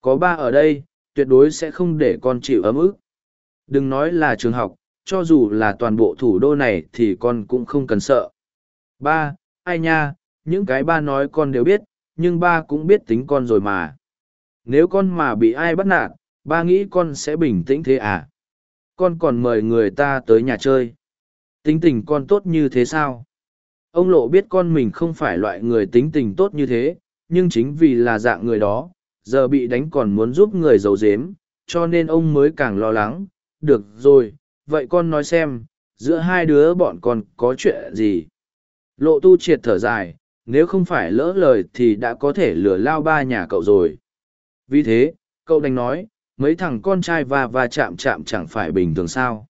Có ba ở đây, tuyệt đối sẽ không để con chịu ấm ức. Đừng nói là trường học, cho dù là toàn bộ thủ đô này thì con cũng không cần sợ. Ba, ai nha, những cái ba nói con đều biết, nhưng ba cũng biết tính con rồi mà. Nếu con mà bị ai bắt nạt, ba nghĩ con sẽ bình tĩnh thế à? Con còn mời người ta tới nhà chơi. Tính tình con tốt như thế sao? Ông lộ biết con mình không phải loại người tính tình tốt như thế, nhưng chính vì là dạng người đó, giờ bị đánh còn muốn giúp người giấu dếm cho nên ông mới càng lo lắng. Được rồi, vậy con nói xem, giữa hai đứa bọn con có chuyện gì? Lộ tu triệt thở dài, nếu không phải lỡ lời thì đã có thể lừa lao ba nhà cậu rồi. Vì thế, cậu đánh nói, mấy thằng con trai va va chạm chạm chẳng phải bình thường sao.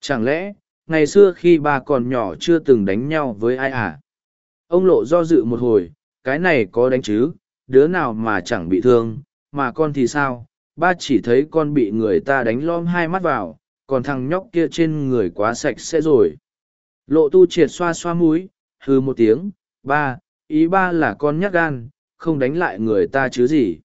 Chẳng lẽ, ngày xưa khi ba còn nhỏ chưa từng đánh nhau với ai à? Ông lộ do dự một hồi, cái này có đánh chứ, đứa nào mà chẳng bị thương, mà con thì sao, ba chỉ thấy con bị người ta đánh lom hai mắt vào, còn thằng nhóc kia trên người quá sạch sẽ rồi. Lộ tu triệt xoa xoa mũi, hư một tiếng, ba, ý ba là con nhắc gan, không đánh lại người ta chứ gì.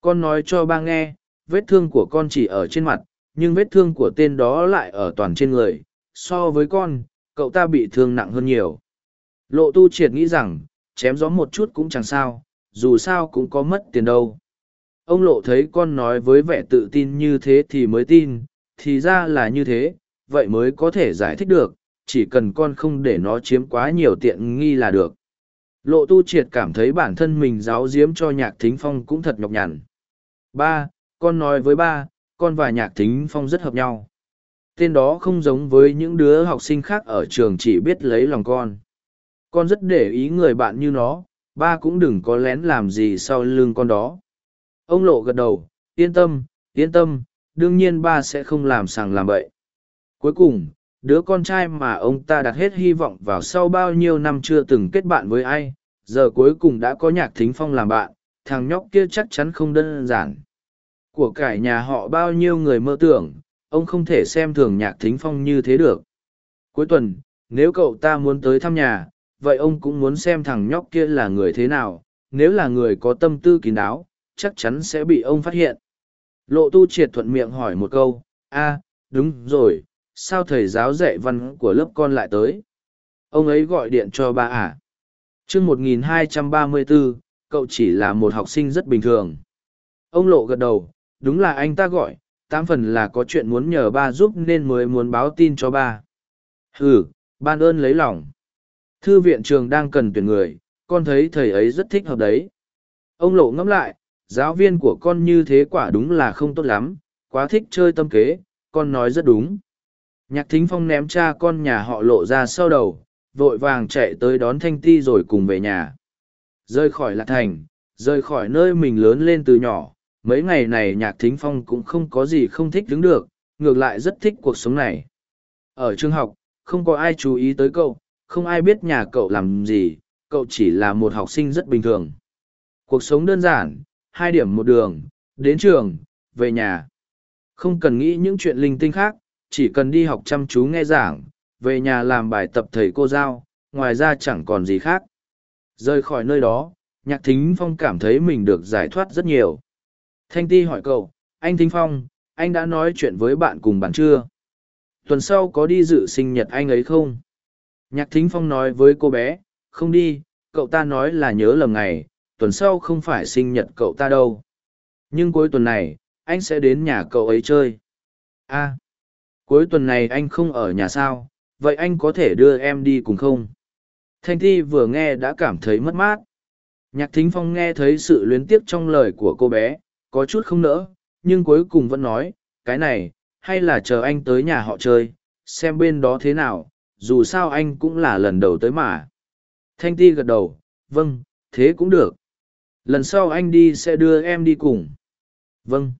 Con nói cho ba nghe, vết thương của con chỉ ở trên mặt, nhưng vết thương của tên đó lại ở toàn trên người. So với con, cậu ta bị thương nặng hơn nhiều. Lộ tu triệt nghĩ rằng, chém gió một chút cũng chẳng sao, dù sao cũng có mất tiền đâu. Ông lộ thấy con nói với vẻ tự tin như thế thì mới tin, thì ra là như thế, vậy mới có thể giải thích được, chỉ cần con không để nó chiếm quá nhiều tiện nghi là được. Lộ tu triệt cảm thấy bản thân mình giáo giếm cho nhạc thính phong cũng thật nhọc nhằn. Ba, con nói với ba, con và nhạc thính phong rất hợp nhau. Tên đó không giống với những đứa học sinh khác ở trường chỉ biết lấy lòng con con rất để ý người bạn như nó, ba cũng đừng có lén làm gì sau lưng con đó. Ông lộ gật đầu, yên tâm yên tâm, đương nhiên ba sẽ không làm sàng làm bậy. Cuối cùng, đứa con trai mà ông ta đặt hết hy vọng vào sau bao nhiêu năm chưa từng kết bạn với ai, giờ cuối cùng đã có nhạc thính phong làm bạn, thằng nhóc kia chắc chắn không đơn giản. Của cải nhà họ bao nhiêu người mơ tưởng, ông không thể xem thường nhạc thính phong như thế được. Cuối tuần, nếu cậu ta muốn tới thăm nhà vậy ông cũng muốn xem thằng nhóc kia là người thế nào, nếu là người có tâm tư kín đáo, chắc chắn sẽ bị ông phát hiện. Lộ tu triệt thuận miệng hỏi một câu, a đúng rồi, sao thầy giáo dạy văn của lớp con lại tới? Ông ấy gọi điện cho ba à? chương 1234, cậu chỉ là một học sinh rất bình thường. Ông lộ gật đầu, đúng là anh ta gọi, tám phần là có chuyện muốn nhờ ba giúp nên mới muốn báo tin cho ba. Ừ, ban ơn lấy lòng. Thư viện trường đang cần tuyển người, con thấy thầy ấy rất thích hợp đấy. Ông lộ ngẫm lại, giáo viên của con như thế quả đúng là không tốt lắm, quá thích chơi tâm kế, con nói rất đúng. Nhạc thính phong ném cha con nhà họ lộ ra sau đầu, vội vàng chạy tới đón thanh ti rồi cùng về nhà. Rơi khỏi lạc thành, rời khỏi nơi mình lớn lên từ nhỏ, mấy ngày này nhạc thính phong cũng không có gì không thích đứng được, ngược lại rất thích cuộc sống này. Ở trường học, không có ai chú ý tới cậu, không ai biết nhà cậu làm gì, cậu chỉ là một học sinh rất bình thường. Cuộc sống đơn giản, hai điểm một đường, đến trường, về nhà. Không cần nghĩ những chuyện linh tinh khác, chỉ cần đi học chăm chú nghe giảng, về nhà làm bài tập thầy cô giao, ngoài ra chẳng còn gì khác. Rời khỏi nơi đó, nhạc thính phong cảm thấy mình được giải thoát rất nhiều. Thanh ti hỏi cậu, anh Thính Phong, anh đã nói chuyện với bạn cùng bạn chưa? Tuần sau có đi dự sinh nhật anh ấy không? Nhạc Thính Phong nói với cô bé, không đi, cậu ta nói là nhớ lầm ngày, tuần sau không phải sinh nhật cậu ta đâu. Nhưng cuối tuần này, anh sẽ đến nhà cậu ấy chơi. À, cuối tuần này anh không ở nhà sao, vậy anh có thể đưa em đi cùng không? Thanh Thi vừa nghe đã cảm thấy mất mát. Nhạc Thính Phong nghe thấy sự luyến tiếc trong lời của cô bé, có chút không nỡ, nhưng cuối cùng vẫn nói, cái này, hay là chờ anh tới nhà họ chơi, xem bên đó thế nào, dù sao anh cũng là lần đầu tới mà. Thanh Ti gật đầu, vâng, thế cũng được. Lần sau anh đi sẽ đưa em đi cùng. Vâng.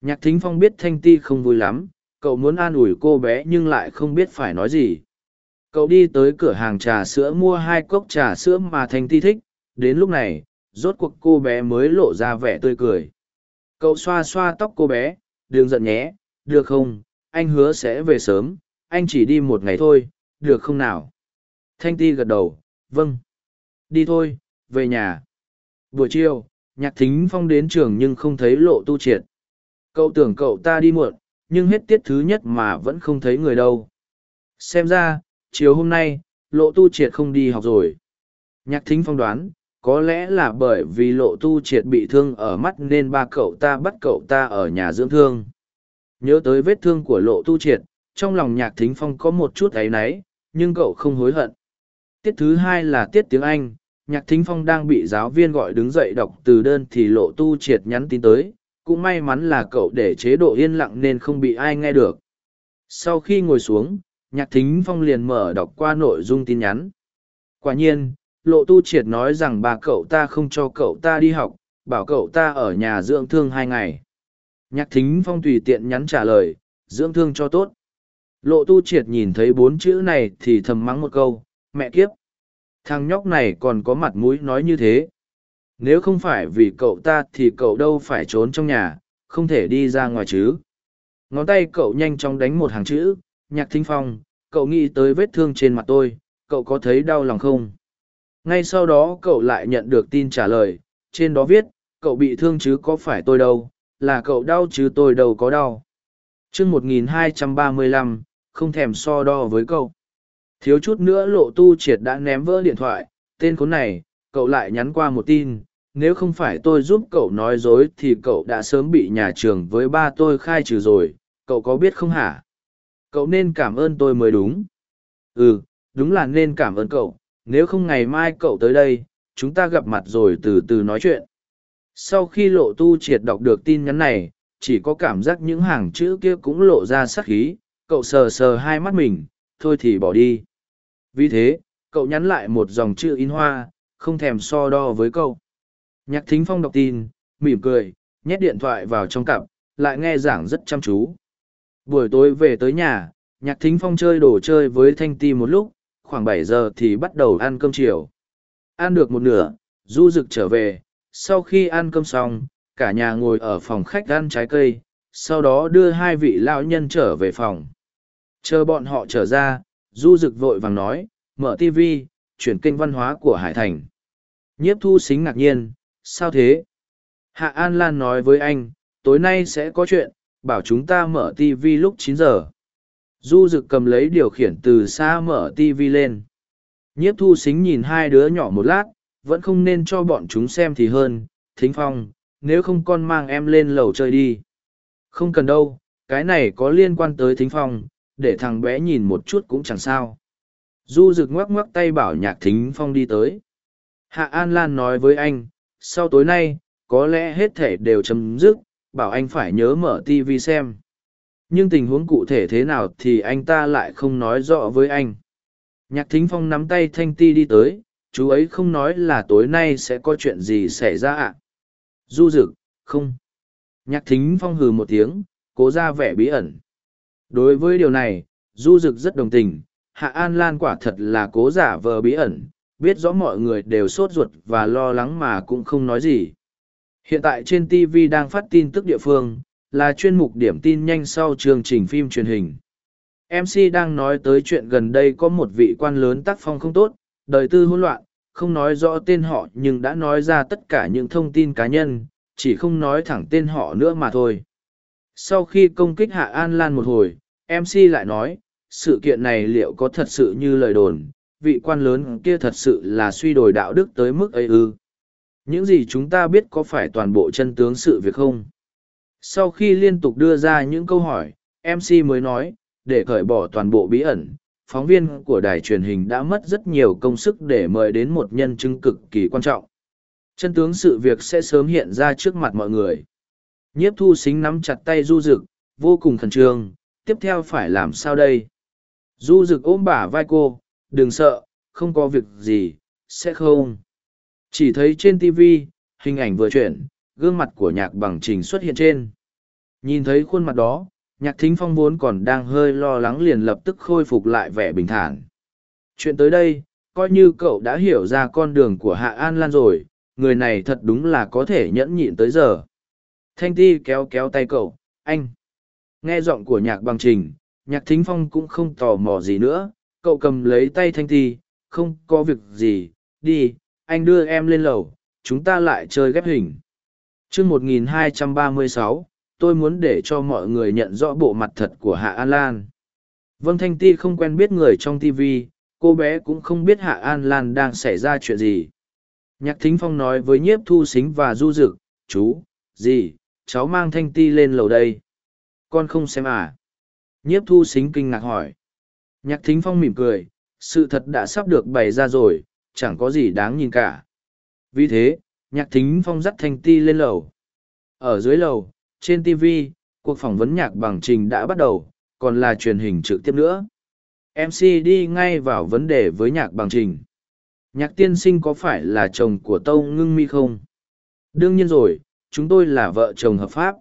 Nhạc Thính Phong biết Thanh Ti không vui lắm, cậu muốn an ủi cô bé nhưng lại không biết phải nói gì. Cậu đi tới cửa hàng trà sữa mua hai cốc trà sữa mà Thanh Ti thích, đến lúc này, rốt cuộc cô bé mới lộ ra vẻ tươi cười cậu xoa xoa tóc cô bé đừng giận nhé được không anh hứa sẽ về sớm anh chỉ đi một ngày thôi được không nào? Thanh ti gật đầu vâng. Đi thôi, về nhà. Buổi chiều, nhạc thính phong đến trường nhưng không thấy lộ tu triệt. Cậu tưởng cậu ta đi muộn, nhưng hết tiết thứ nhất mà vẫn không thấy người đâu. Xem ra, chiều hôm nay, lộ tu triệt không đi học rồi. Nhạc thính phong đoán, có lẽ là bởi vì lộ tu triệt bị thương ở mắt nên ba cậu ta bắt cậu ta ở nhà dưỡng thương. Nhớ tới vết thương của lộ tu triệt, trong lòng nhạc thính phong có một chút áy náy nhưng cậu không hối hận. Tiết thứ hai là tiết tiếng anh, nhạc thính phong đang bị giáo viên gọi đứng dậy đọc từ đơn thì lộ tu triệt nhắn tin tới, cũng may mắn là cậu để chế độ yên lặng nên không bị ai nghe được. Sau khi ngồi xuống, nhạc thính phong liền mở đọc qua nội dung tin nhắn. Quả nhiên, lộ tu triệt nói rằng bà cậu ta không cho cậu ta đi học, bảo cậu ta ở nhà dưỡng thương hai ngày. Nhạc thính phong tùy tiện nhắn trả lời, dưỡng thương cho tốt. Lộ tu triệt nhìn thấy bốn chữ này thì thầm mắng một câu, mẹ kiếp. Thằng nhóc này còn có mặt mũi nói như thế. Nếu không phải vì cậu ta thì cậu đâu phải trốn trong nhà, không thể đi ra ngoài chứ. Ngón tay cậu nhanh chóng đánh một hàng chữ, nhạc Thinh phong, cậu nghĩ tới vết thương trên mặt tôi, cậu có thấy đau lòng không? Ngay sau đó cậu lại nhận được tin trả lời, trên đó viết, cậu bị thương chứ có phải tôi đâu, là cậu đau chứ tôi đâu có đau. Trương một nghìn hai trăm ba mươi lăm không thèm so đo với cậu. Thiếu chút nữa lộ tu triệt đã ném vỡ điện thoại, tên khốn này, cậu lại nhắn qua một tin, nếu không phải tôi giúp cậu nói dối thì cậu đã sớm bị nhà trường với ba tôi khai trừ rồi, cậu có biết không hả? Cậu nên cảm ơn tôi mới đúng. Ừ đúng là nên cảm ơn cậu, nếu không ngày mai cậu tới đây, chúng ta gặp mặt rồi từ từ nói chuyện. Sau khi lộ tu triệt đọc được tin nhắn này, chỉ có cảm giác những hàng chữ kia cũng lộ ra sắc khí cậu sờ sờ hai mắt mình thôi thì bỏ đi vì thế cậu nhắn lại một dòng chữ in hoa không thèm so đo với cậu nhạc thính phong đọc tin mỉm cười nhét điện thoại vào trong cặp lại nghe giảng rất chăm chú buổi tối về tới nhà nhạc thính phong chơi đồ chơi với thanh ti một lúc khoảng bảy giờ thì bắt đầu ăn cơm chiều. Ăn được một nửa, du rực trở về, sau khi ăn cơm xong, cả nhà ngồi ở phòng khách ăn trái cây, sau đó đưa hai vị lão nhân trở về phòng. Chờ bọn họ trở ra, du rực vội vàng nói, mở TV, chuyển kênh văn hóa của Hải Thành. Nhiếp thu xính ngạc nhiên, sao thế? Hạ An Lan nói với anh, tối nay sẽ có chuyện, bảo chúng ta mở TV lúc chín giờ du rực cầm lấy điều khiển từ xa mở tv lên nhiếp thu xính nhìn hai đứa nhỏ một lát vẫn không nên cho bọn chúng xem thì hơn, thính phong, nếu không con mang em lên lầu chơi đi. Không cần đâu, cái này có liên quan tới thính phong, để thằng bé nhìn một chút cũng chẳng sao. Du rực ngoắc ngoắc tay bảo nhạc thính phong đi tới. Hạ An Lan nói với anh, sau tối nay, có lẽ hết thể đều chấm dứt, bảo anh phải nhớ mở TV xem. Nhưng tình huống cụ thể thế nào thì anh ta lại không nói rõ với anh. Nhạc thính phong nắm tay Thanh Ti đi tới, chú ấy không nói là tối nay sẽ có chuyện gì xảy ra ạ. Du rực, không. Nhạc thính phong hừ một tiếng, cố ra vẻ bí ẩn. Đối với điều này, Du Dực rất đồng tình, Hạ An Lan quả thật là cố giả vờ bí ẩn, biết rõ mọi người đều sốt ruột và lo lắng mà cũng không nói gì. Hiện tại trên TV đang phát tin tức địa phương, là chuyên mục điểm tin nhanh sau chương trình phim truyền hình. MC đang nói tới chuyện gần đây có một vị quan lớn tác phong không tốt, đời tư hỗn loạn, không nói rõ tên họ nhưng đã nói ra tất cả những thông tin cá nhân, chỉ không nói thẳng tên họ nữa mà thôi. Sau khi công kích Hạ An Lan một hồi, MC lại nói, sự kiện này liệu có thật sự như lời đồn, vị quan lớn kia thật sự là suy đổi đạo đức tới mức ấy ư. Những gì chúng ta biết có phải toàn bộ chân tướng sự việc không? Sau khi liên tục đưa ra những câu hỏi, MC mới nói, để cởi bỏ toàn bộ bí ẩn, phóng viên của đài truyền hình đã mất rất nhiều công sức để mời đến một nhân chứng cực kỳ quan trọng. Chân tướng sự việc sẽ sớm hiện ra trước mặt mọi người. Nhiếp thu xính nắm chặt tay du dực, vô cùng khẩn trương, tiếp theo phải làm sao đây? Du dực ôm bả vai cô, đừng sợ, không có việc gì, sẽ không. Chỉ thấy trên TV, hình ảnh vừa chuyển, gương mặt của nhạc bằng trình xuất hiện trên. Nhìn thấy khuôn mặt đó, nhạc thính phong vốn còn đang hơi lo lắng liền lập tức khôi phục lại vẻ bình thản. Chuyện tới đây, coi như cậu đã hiểu ra con đường của Hạ An Lan rồi, người này thật đúng là có thể nhẫn nhịn tới giờ. Thanh ti kéo kéo tay cậu, anh. Nghe giọng của nhạc bằng trình, nhạc thính phong cũng không tò mò gì nữa, cậu cầm lấy tay thanh ti, không có việc gì, đi, anh đưa em lên lầu, chúng ta lại chơi ghép hình. chương 1236, tôi muốn để cho mọi người nhận rõ bộ mặt thật của Hạ An Lan. Vâng Thanh Ti không quen biết người trong TV, cô bé cũng không biết Hạ An Lan đang xảy ra chuyện gì. Nhạc Thính Phong nói với nhiếp thu xính và du dực, chú, gì, cháu mang Thanh Ti lên lầu đây. Con không xem à? Nhiếp thu xính kinh ngạc hỏi. Nhạc Thính Phong mỉm cười, sự thật đã sắp được bày ra rồi, chẳng có gì đáng nhìn cả. Vì thế, nhạc thính phong dắt thanh ti lên lầu. Ở dưới lầu, trên TV, cuộc phỏng vấn nhạc bằng trình đã bắt đầu, còn là truyền hình trực tiếp nữa. MC đi ngay vào vấn đề với nhạc bằng trình. Nhạc tiên sinh có phải là chồng của Tâu Ngưng Mi không? Đương nhiên rồi, chúng tôi là vợ chồng hợp pháp.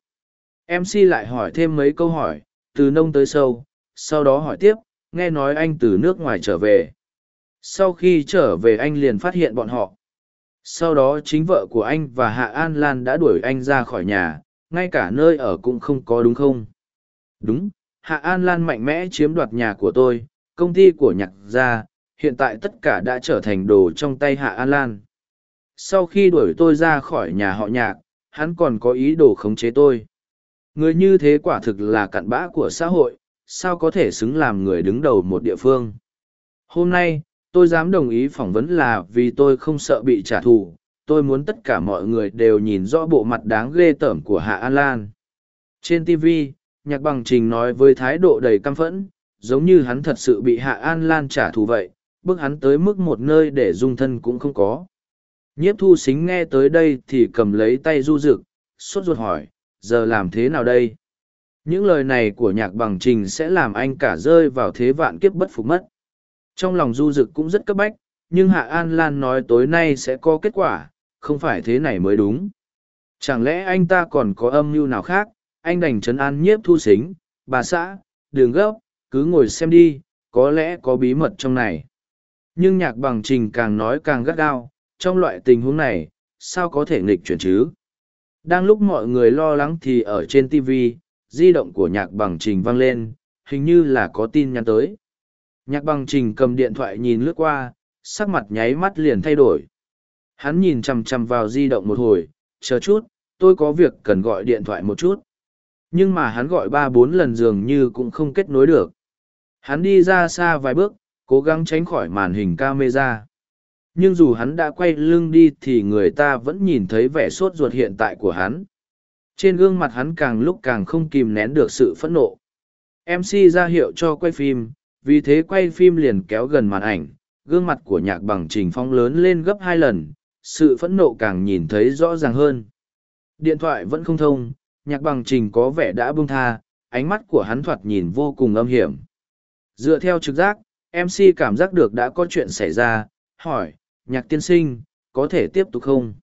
MC lại hỏi thêm mấy câu hỏi, từ nông tới sâu, sau đó hỏi tiếp, nghe nói anh từ nước ngoài trở về. Sau khi trở về anh liền phát hiện bọn họ. Sau đó chính vợ của anh và Hạ An Lan đã đuổi anh ra khỏi nhà, ngay cả nơi ở cũng không có đúng không? Đúng, Hạ An Lan mạnh mẽ chiếm đoạt nhà của tôi, công ty của nhạc gia, hiện tại tất cả đã trở thành đồ trong tay Hạ An Lan. Sau khi đuổi tôi ra khỏi nhà họ nhạc, hắn còn có ý đồ khống chế tôi. Người như thế quả thực là cặn bã của xã hội, sao có thể xứng làm người đứng đầu một địa phương. Hôm nay, tôi dám đồng ý phỏng vấn là vì tôi không sợ bị trả thù tôi muốn tất cả mọi người đều nhìn rõ bộ mặt đáng ghê tởm của hạ an lan trên tv nhạc bằng trình nói với thái độ đầy căm phẫn giống như hắn thật sự bị hạ an lan trả thù vậy bước hắn tới mức một nơi để dung thân cũng không có nhiếp thu xính nghe tới đây thì cầm lấy tay du rực sốt ruột hỏi giờ làm thế nào đây những lời này của nhạc bằng trình sẽ làm anh cả rơi vào thế vạn kiếp bất phục mất trong lòng du dực cũng rất cấp bách, nhưng Hạ An Lan nói tối nay sẽ có kết quả, không phải thế này mới đúng. Chẳng lẽ anh ta còn có âm mưu nào khác, anh đành trấn an nhiếp thu xính, bà xã, đường gấp, cứ ngồi xem đi, có lẽ có bí mật trong này. Nhưng nhạc bằng trình càng nói càng gắt gao, trong loại tình huống này, sao có thể nghịch chuyển chứ? Đang lúc mọi người lo lắng thì ở trên TV, di động của nhạc bằng trình vang lên, hình như là có tin nhắn tới. Nhạc bằng trình cầm điện thoại nhìn lướt qua, sắc mặt nháy mắt liền thay đổi. Hắn nhìn chằm chằm vào di động một hồi, chờ chút, tôi có việc cần gọi điện thoại một chút. Nhưng mà hắn gọi ba bốn lần dường như cũng không kết nối được. Hắn đi ra xa vài bước, cố gắng tránh khỏi màn hình camera nhưng dù hắn đã quay lưng đi thì người ta vẫn nhìn thấy vẻ sốt ruột hiện tại của hắn. Trên gương mặt hắn càng lúc càng không kìm nén được sự phẫn nộ. Mc ra hiệu cho quay phim, vì thế quay phim liền kéo gần màn ảnh, gương mặt của nhạc bằng trình phong lớn lên gấp hai lần, sự phẫn nộ càng nhìn thấy rõ ràng hơn. Điện thoại vẫn không thông, nhạc bằng trình có vẻ đã bông tha, ánh mắt của hắn thoạt nhìn vô cùng âm hiểm. Dựa theo trực giác mc cảm giác được đã có chuyện xảy ra hỏi, nhạc tiên sinh, có thể tiếp tục không?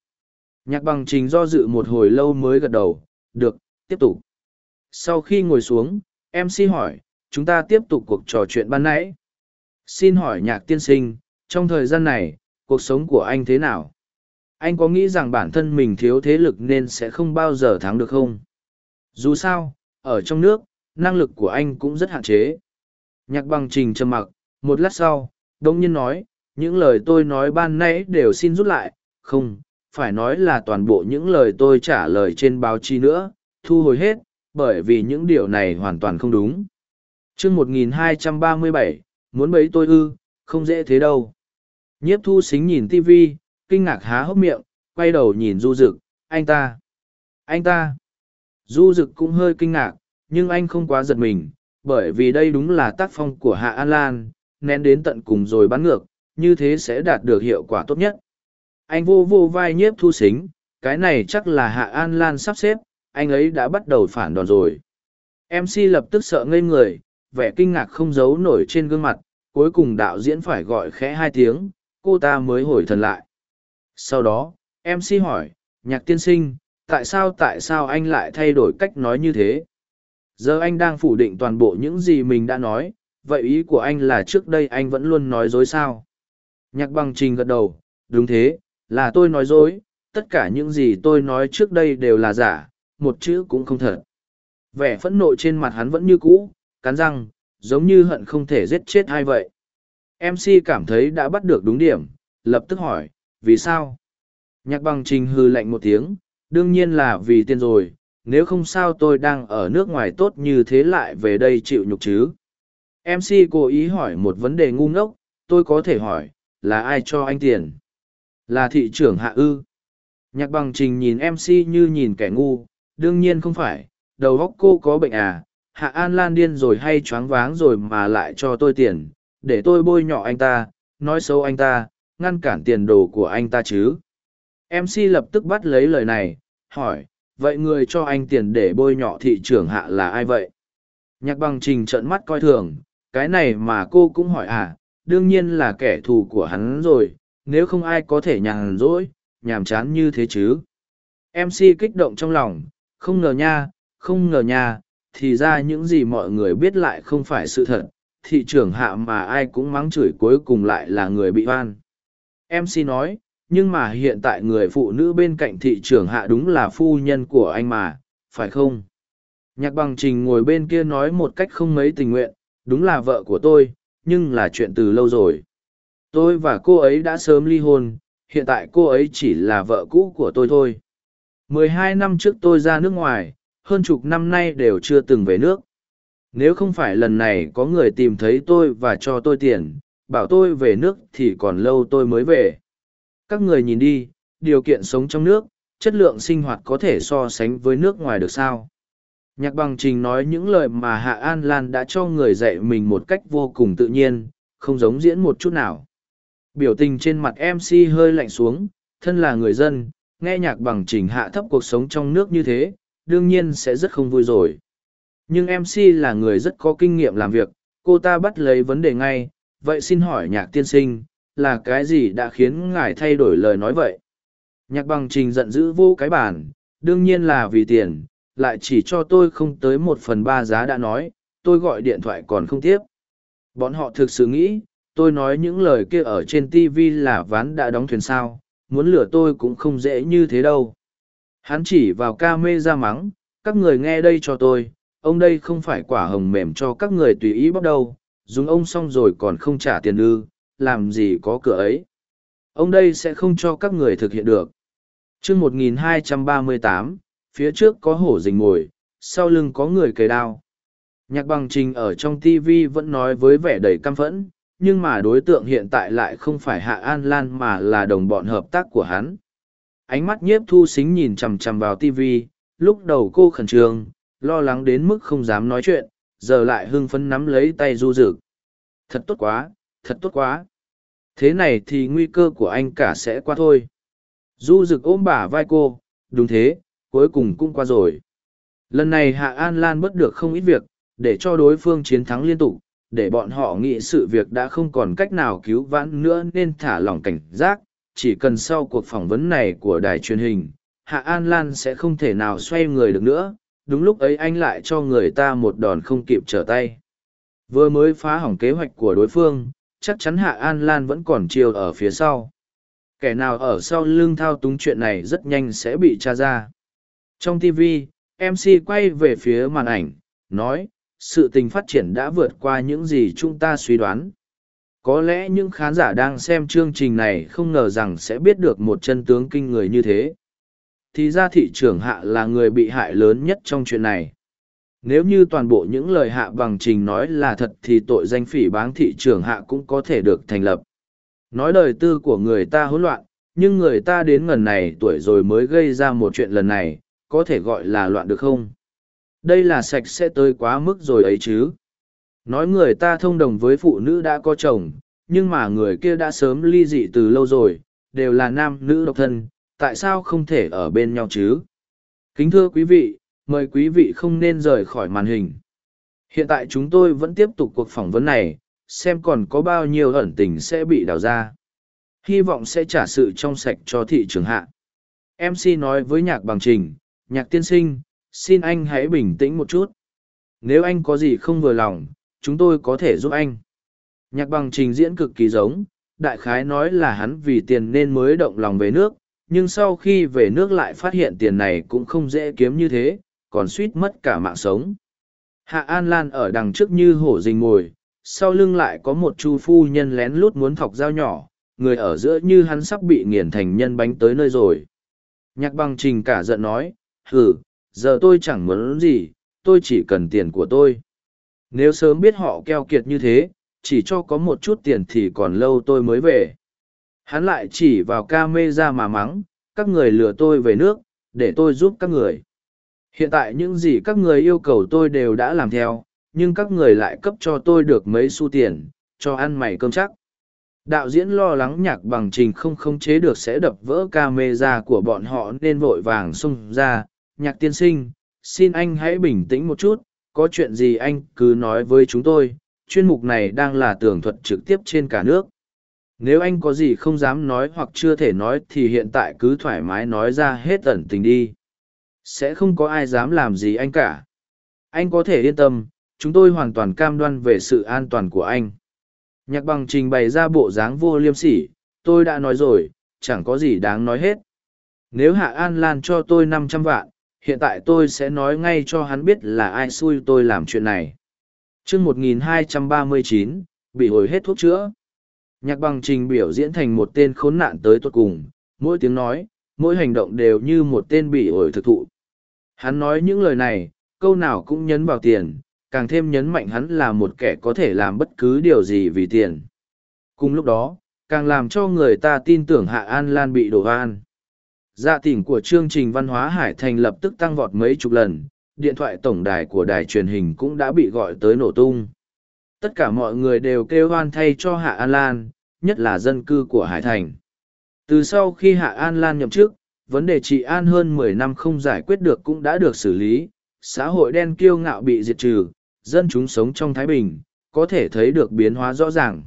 Nhạc bằng trình do dự một hồi lâu mới gật đầu, được, tiếp tục. Sau khi ngồi xuống mc hỏi, chúng ta tiếp tục cuộc trò chuyện ban nãy? Xin hỏi nhạc tiên sinh, trong thời gian này, cuộc sống của anh thế nào? Anh có nghĩ rằng bản thân mình thiếu thế lực nên sẽ không bao giờ thắng được không? Dù sao, ở trong nước, năng lực của anh cũng rất hạn chế. Nhạc bằng trình trầm mặc, một lát sau đông nhiên nói những lời tôi nói ban nãy đều xin rút lại. Không, phải nói là toàn bộ những lời tôi trả lời trên báo chí nữa, thu hồi hết, bởi vì những điều này hoàn toàn không đúng. Chương một nghìn hai trăm ba mươi bảy, muốn bấy tôi ư, không dễ thế đâu. Nhiếp thu xính nhìn tv kinh ngạc há hốc miệng, quay đầu nhìn du rực anh ta. Anh ta. Du rực cũng hơi kinh ngạc, nhưng anh không quá giật mình, bởi vì đây đúng là tác phong của hạ an lan, nén đến tận cùng rồi bắn ngược như thế sẽ đạt được hiệu quả tốt nhất. Anh vô vô vai nhiếp thu xính, cái này chắc là hạ an lan sắp xếp, anh ấy đã bắt đầu phản đòn rồi. Mc lập tức sợ ngây người, vẻ kinh ngạc không giấu nổi trên gương mặt, cuối cùng đạo diễn phải gọi khẽ hai tiếng, cô ta mới hồi thần lại. Sau đó mc hỏi, nhạc tiên sinh, tại sao tại sao anh lại thay đổi cách nói như thế? Giờ anh đang phủ định toàn bộ những gì mình đã nói, vậy ý của anh là trước đây anh vẫn luôn nói dối sao? Nhạc bằng trình gật đầu, đúng thế, là tôi nói dối, tất cả những gì tôi nói trước đây đều là giả, một chữ cũng không thật. Vẻ phẫn nộ trên mặt hắn vẫn như cũ, cắn răng, giống như hận không thể giết chết ai vậy. Mc cảm thấy đã bắt được đúng điểm, lập tức hỏi, vì sao? Nhạc bằng trình hư lạnh một tiếng, đương nhiên là vì tiền rồi, nếu không sao tôi đang ở nước ngoài tốt như thế lại về đây chịu nhục chứ? Mc cố ý hỏi một vấn đề ngu ngốc, tôi có thể hỏi là ai cho anh tiền? Là thị trưởng hạ ư. Nhạc bằng trình nhìn mc như nhìn kẻ ngu, đương nhiên không phải, đầu óc cô có bệnh à hạ an lan điên rồi hay choáng váng rồi mà lại cho tôi tiền, để tôi bôi nhọ anh ta, nói xấu anh ta, ngăn cản tiền đồ của anh ta chứ? mc lập tức bắt lấy lời này, hỏi, vậy người cho anh tiền để bôi nhọ thị trưởng hạ là ai vậy? Nhạc bằng trình trợn mắt coi thường, cái này mà cô cũng hỏi à đương nhiên là kẻ thù của hắn rồi, nếu không ai có thể nhàn rỗi, nhàm chán như thế chứ. Mc kích động trong lòng, không ngờ nha, không ngờ nha, thì ra những gì mọi người biết lại không phải sự thật, thị trưởng hạ mà ai cũng mắng chửi cuối cùng lại là người bị oan. Mc nói, nhưng mà hiện tại người phụ nữ bên cạnh thị trưởng hạ đúng là phu nhân của anh mà, phải không? Nhạc bằng trình ngồi bên kia nói một cách không mấy tình nguyện, đúng là vợ của tôi nhưng là chuyện từ lâu rồi. Tôi và cô ấy đã sớm ly hôn, hiện tại cô ấy chỉ là vợ cũ của tôi thôi. Mười hai năm trước tôi ra nước ngoài, hơn chục năm nay đều chưa từng về nước. Nếu không phải lần này có người tìm thấy tôi và cho tôi tiền, bảo tôi về nước thì còn lâu tôi mới về. Các người nhìn đi, điều kiện sống trong nước, chất lượng sinh hoạt có thể so sánh với nước ngoài được sao? Nhạc bằng trình nói những lời mà hạ an lan đã cho người dạy mình một cách vô cùng tự nhiên, không giống diễn một chút nào. Biểu tình trên mặt mc hơi lạnh xuống, thân là người dân, nghe nhạc bằng trình hạ thấp cuộc sống trong nước như thế, đương nhiên sẽ rất không vui rồi. Nhưng mc là người rất có kinh nghiệm làm việc, cô ta bắt lấy vấn đề ngay, vậy xin hỏi nhạc tiên sinh, là cái gì đã khiến ngài thay đổi lời nói vậy? Nhạc bằng trình giận dữ vô cái bản đương nhiên là vì tiền lại chỉ cho tôi không tới một phần ba giá đã nói, tôi gọi điện thoại còn không tiếp. Bọn họ thực sự nghĩ, tôi nói những lời kia ở trên tv là ván đã đóng thuyền sao, muốn lừa tôi cũng không dễ như thế đâu. Hắn chỉ vào ca mê ra mắng, các người nghe đây cho tôi, ông đây không phải quả hồng mềm cho các người tùy ý bóc đâu, dùng ông xong rồi còn không trả tiền ư, làm gì có cửa ấy. Ông đây sẽ không cho các người thực hiện được. Chương một nghìn hai trăm ba mươi tám phía trước có hổ rình ngồi, sau lưng có người cầy đao nhạc bằng trình ở trong tv vẫn nói với vẻ đầy căm phẫn nhưng mà đối tượng hiện tại lại không phải Hạ An Lan mà là đồng bọn hợp tác của hắn. Ánh mắt nhiếp thu xính nhìn chằm chằm vào TV, lúc đầu cô khẩn trương, lo lắng đến mức không dám nói chuyện, giờ lại hưng phấn nắm lấy tay du dực. Thật tốt quá, thật tốt quá. Thế này thì nguy cơ của anh cả sẽ qua thôi. Du dực ôm bả vai cô, đúng thế, cuối cùng cũng qua rồi. Lần này Hạ An Lan bất được không ít việc, để cho đối phương chiến thắng liên tục, để bọn họ nghĩ sự việc đã không còn cách nào cứu vãn nữa nên thả lỏng cảnh giác. Chỉ cần sau cuộc phỏng vấn này của đài truyền hình, Hạ An Lan sẽ không thể nào xoay người được nữa. Đúng lúc ấy anh lại cho người ta một đòn không kịp trở tay. Vừa mới phá hỏng kế hoạch của đối phương, chắc chắn Hạ An Lan vẫn còn chiều ở phía sau. Kẻ nào ở sau lưng thao túng chuyện này rất nhanh sẽ bị tra ra. Trong TV, MC quay về phía màn ảnh, nói, sự tình phát triển đã vượt qua những gì chúng ta suy đoán. Có lẽ những khán giả đang xem chương trình này không ngờ rằng sẽ biết được một chân tướng kinh người như thế. Thì ra thị trưởng hạ là người bị hại lớn nhất trong chuyện này. Nếu như toàn bộ những lời hạ bằng trình nói là thật thì tội danh phỉ báng thị trưởng hạ cũng có thể được thành lập. Nói đời tư của người ta hỗn loạn, nhưng người ta đến ngần này tuổi rồi mới gây ra một chuyện lần này, có thể gọi là loạn được không? Đây là sạch sẽ tới quá mức rồi ấy chứ. Nói người ta thông đồng với phụ nữ đã có chồng, nhưng mà người kia đã sớm ly dị từ lâu rồi, đều là nam nữ độc thân, tại sao không thể ở bên nhau chứ? Kính thưa quý vị, mời quý vị không nên rời khỏi màn hình. Hiện tại chúng tôi vẫn tiếp tục cuộc phỏng vấn này, xem còn có bao nhiêu ẩn tình sẽ bị đào ra. Hy vọng sẽ trả sự trong sạch cho thị trường hạ. MC nói với nhạc bằng trình, nhạc tiên sinh, xin anh hãy bình tĩnh một chút. Nếu anh có gì không vừa lòng, chúng tôi có thể giúp anh. Nhạc bằng trình diễn cực kỳ giống, đại khái nói là hắn vì tiền nên mới động lòng về nước, nhưng sau khi về nước lại phát hiện tiền này cũng không dễ kiếm như thế, còn suýt mất cả mạng sống. Hạ An Lan ở đằng trước như hổ rình ngồi, sau lưng lại có một chu phu nhân lén lút muốn thọc dao nhỏ, người ở giữa như hắn sắp bị nghiền thành nhân bánh tới nơi rồi. Nhạc bằng trình cả giận nói, hừ giờ tôi chẳng muốn gì, tôi chỉ cần tiền của tôi. Nếu sớm biết họ keo kiệt như thế, chỉ cho có một chút tiền thì còn lâu tôi mới về. Hắn lại chỉ vào ca mê ra mà mắng, các người lừa tôi về nước, để tôi giúp các người. Hiện tại những gì các người yêu cầu tôi đều đã làm theo, nhưng các người lại cấp cho tôi được mấy xu tiền, cho ăn mày cơm chắc. Đạo diễn lo lắng nhạc bằng trình không khống chế được sẽ đập vỡ camera của bọn họ nên vội vàng xông ra. Nhạc tiên sinh, xin anh hãy bình tĩnh một chút, có chuyện gì anh cứ nói với chúng tôi, chuyên mục này đang là tường thuật trực tiếp trên cả nước. Nếu anh có gì không dám nói hoặc chưa thể nói thì hiện tại cứ thoải mái nói ra hết ẩn tình đi. Sẽ không có ai dám làm gì anh cả. Anh có thể yên tâm, chúng tôi hoàn toàn cam đoan về sự an toàn của anh. Nhạc bằng trình bày ra bộ dáng vô liêm sỉ, tôi đã nói rồi, chẳng có gì đáng nói hết. Nếu Hạ An Lan cho tôi năm trăm vạn, hiện tại tôi sẽ nói ngay cho hắn biết là ai xui tôi làm chuyện này. chương 1239, bị hồi hết thuốc chữa. Nhạc bằng trình biểu diễn thành một tên khốn nạn tới tuột cùng, mỗi tiếng nói, mỗi hành động đều như một tên bị ổi thực thụ. Hắn nói những lời này, câu nào cũng nhấn vào tiền, càng thêm nhấn mạnh hắn là một kẻ có thể làm bất cứ điều gì vì tiền. Cùng lúc đó, càng làm cho người ta tin tưởng Hạ An Lan bị đổ an. Dạ tỉnh của chương trình văn hóa Hải Thành lập tức tăng vọt mấy chục lần, điện thoại tổng đài của đài truyền hình cũng đã bị gọi tới nổ tung. Tất cả mọi người đều kêu hoan thay cho Hạ An Lan, nhất là dân cư của Hải Thành. Từ sau khi Hạ An Lan nhậm chức, vấn đề trị an hơn mười năm không giải quyết được cũng đã được xử lý, xã hội đen kiêu ngạo bị diệt trừ, dân chúng sống trong Thái Bình, có thể thấy được biến hóa rõ ràng.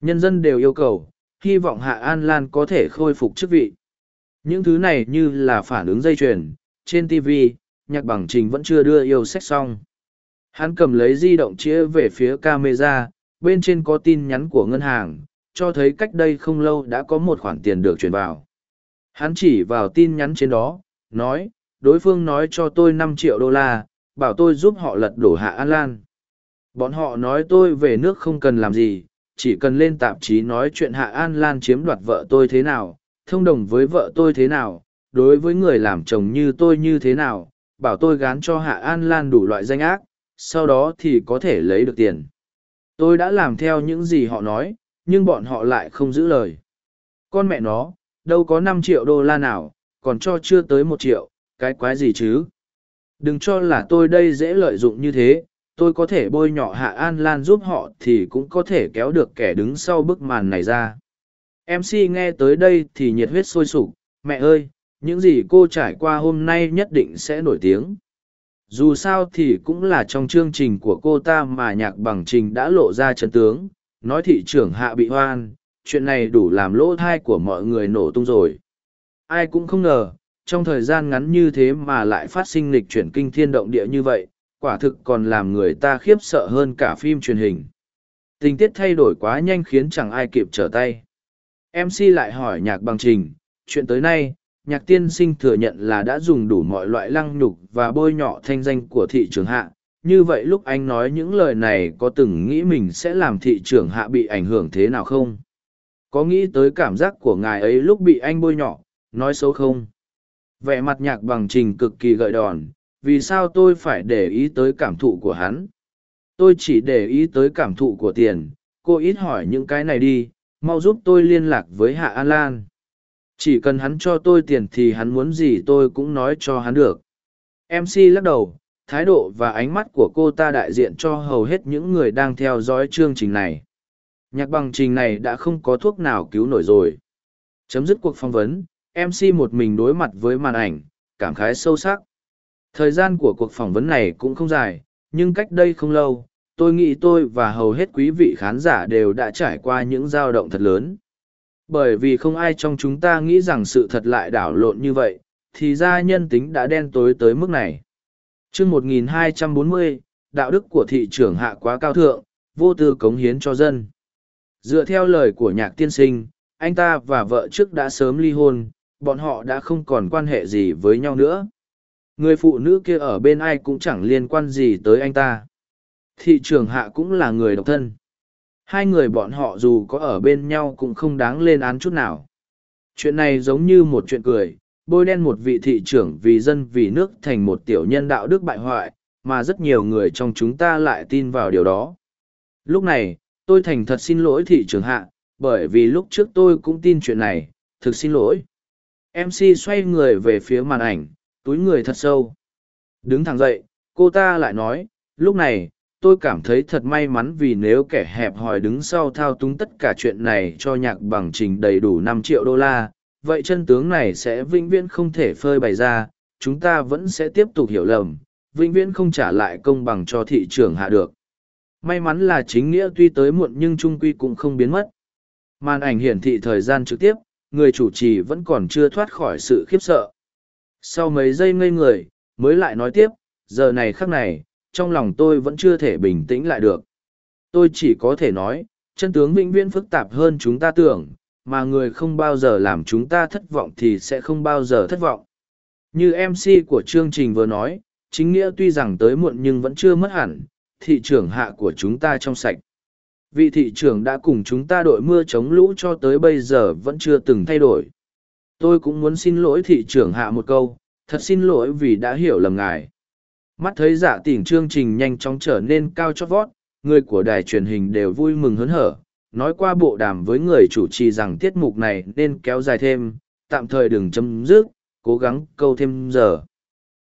Nhân dân đều yêu cầu, hy vọng Hạ An Lan có thể khôi phục chức vị. Những thứ này như là phản ứng dây chuyền, trên TV, nhạc bằng trình vẫn chưa đưa yêu sách xong. Hắn cầm lấy di động chĩa về phía camera, bên trên có tin nhắn của ngân hàng, cho thấy cách đây không lâu đã có một khoản tiền được chuyển vào. Hắn chỉ vào tin nhắn trên đó, nói, đối phương nói cho tôi năm triệu đô la, bảo tôi giúp họ lật đổ Hạ An Lan. Bọn họ nói tôi về nước không cần làm gì, chỉ cần lên tạp chí nói chuyện Hạ An Lan chiếm đoạt vợ tôi thế nào, thông đồng với vợ tôi thế nào, đối với người làm chồng như tôi như thế nào, bảo tôi gán cho Hạ An Lan đủ loại danh ác, sau đó thì có thể lấy được tiền. Tôi đã làm theo những gì họ nói, nhưng bọn họ lại không giữ lời. Con mẹ nó, đâu có năm triệu đô la nào, còn cho chưa tới một triệu, cái quái gì chứ? Đừng cho là tôi đây dễ lợi dụng như thế, tôi có thể bôi nhọ Hạ An Lan giúp họ thì cũng có thể kéo được kẻ đứng sau bức màn này ra. MC nghe tới đây thì nhiệt huyết sôi sục, mẹ ơi, những gì cô trải qua hôm nay nhất định sẽ nổi tiếng. Dù sao thì cũng là trong chương trình của cô ta mà nhạc bằng trình đã lộ ra chân tướng, nói thị trưởng hạ bị hoan, chuyện này đủ làm lỗ thai của mọi người nổ tung rồi. Ai cũng không ngờ, trong thời gian ngắn như thế mà lại phát sinh lịch chuyển kinh thiên động địa như vậy, quả thực còn làm người ta khiếp sợ hơn cả phim truyền hình. Tình tiết thay đổi quá nhanh khiến chẳng ai kịp trở tay. MC lại hỏi nhạc bằng trình, chuyện tới nay, nhạc tiên sinh thừa nhận là đã dùng đủ mọi loại lăng nhục và bôi nhọ thanh danh của thị trường hạ. Như vậy lúc anh nói những lời này có từng nghĩ mình sẽ làm thị trường hạ bị ảnh hưởng thế nào không? Có nghĩ tới cảm giác của ngài ấy lúc bị anh bôi nhọ, nói xấu không? Vẻ mặt nhạc bằng trình cực kỳ gợi đòn, vì sao tôi phải để ý tới cảm thụ của hắn? Tôi chỉ để ý tới cảm thụ của tiền, cô ít hỏi những cái này đi, mau giúp tôi liên lạc với Hạ An Lan. Chỉ cần hắn cho tôi tiền thì hắn muốn gì tôi cũng nói cho hắn được. MC lắc đầu, thái độ và ánh mắt của cô ta đại diện cho hầu hết những người đang theo dõi chương trình này. Nhạc bằng trình này đã không có thuốc nào cứu nổi rồi. Chấm dứt cuộc phỏng vấn, MC một mình đối mặt với màn ảnh, cảm khái sâu sắc. Thời gian của cuộc phỏng vấn này cũng không dài, nhưng cách đây không lâu, tôi nghĩ tôi và hầu hết quý vị khán giả đều đã trải qua những dao động thật lớn. Bởi vì không ai trong chúng ta nghĩ rằng sự thật lại đảo lộn như vậy, thì ra nhân tính đã đen tối tới mức này. chương 1240, đạo đức của thị trưởng hạ quá cao thượng, vô tư cống hiến cho dân. Dựa theo lời của nhạc tiên sinh, anh ta và vợ trước đã sớm ly hôn, bọn họ đã không còn quan hệ gì với nhau nữa. Người phụ nữ kia ở bên ai cũng chẳng liên quan gì tới anh ta. Thị trường hạ cũng là người độc thân. Hai người bọn họ dù có ở bên nhau cũng không đáng lên án chút nào. Chuyện này giống như một chuyện cười, bôi đen một vị thị trưởng vì dân vì nước thành một tiểu nhân đạo đức bại hoại, mà rất nhiều người trong chúng ta lại tin vào điều đó. Lúc này, tôi thành thật xin lỗi thị trưởng hạ, bởi vì lúc trước tôi cũng tin chuyện này, thực xin lỗi. MC xoay người về phía màn ảnh, túi người thật sâu. Đứng thẳng dậy, cô ta lại nói, lúc này, tôi cảm thấy thật may mắn vì nếu kẻ hẹp hòi đứng sau thao túng tất cả chuyện này cho nhạc bằng trình đầy đủ năm triệu đô la, vậy chân tướng này sẽ vĩnh viễn không thể phơi bày ra, chúng ta vẫn sẽ tiếp tục hiểu lầm, vĩnh viễn không trả lại công bằng cho thị trường hạ được. May mắn là chính nghĩa tuy tới muộn nhưng trung quy cũng không biến mất. Màn ảnh hiển thị thời gian trực tiếp, người chủ trì vẫn còn chưa thoát khỏi sự khiếp sợ. Sau mấy giây ngây người, mới lại nói tiếp, giờ này khắc này, trong lòng tôi vẫn chưa thể bình tĩnh lại được. Tôi chỉ có thể nói, chân tướng vĩnh viễn phức tạp hơn chúng ta tưởng, mà người không bao giờ làm chúng ta thất vọng thì sẽ không bao giờ thất vọng. Như MC của chương trình vừa nói, chính nghĩa tuy rằng tới muộn nhưng vẫn chưa mất hẳn, thị trường hạ của chúng ta trong sạch. Vị thị trưởng đã cùng chúng ta đội mưa chống lũ cho tới bây giờ vẫn chưa từng thay đổi. Tôi cũng muốn xin lỗi thị trưởng hạ một câu, thật xin lỗi vì đã hiểu lầm ngài. Mắt thấy dạ giả tỉnh chương trình nhanh chóng trở nên cao chót vót, người của đài truyền hình đều vui mừng hớn hở, nói qua bộ đàm với người chủ trì rằng tiết mục này nên kéo dài thêm, tạm thời đừng chấm dứt, cố gắng câu thêm giờ.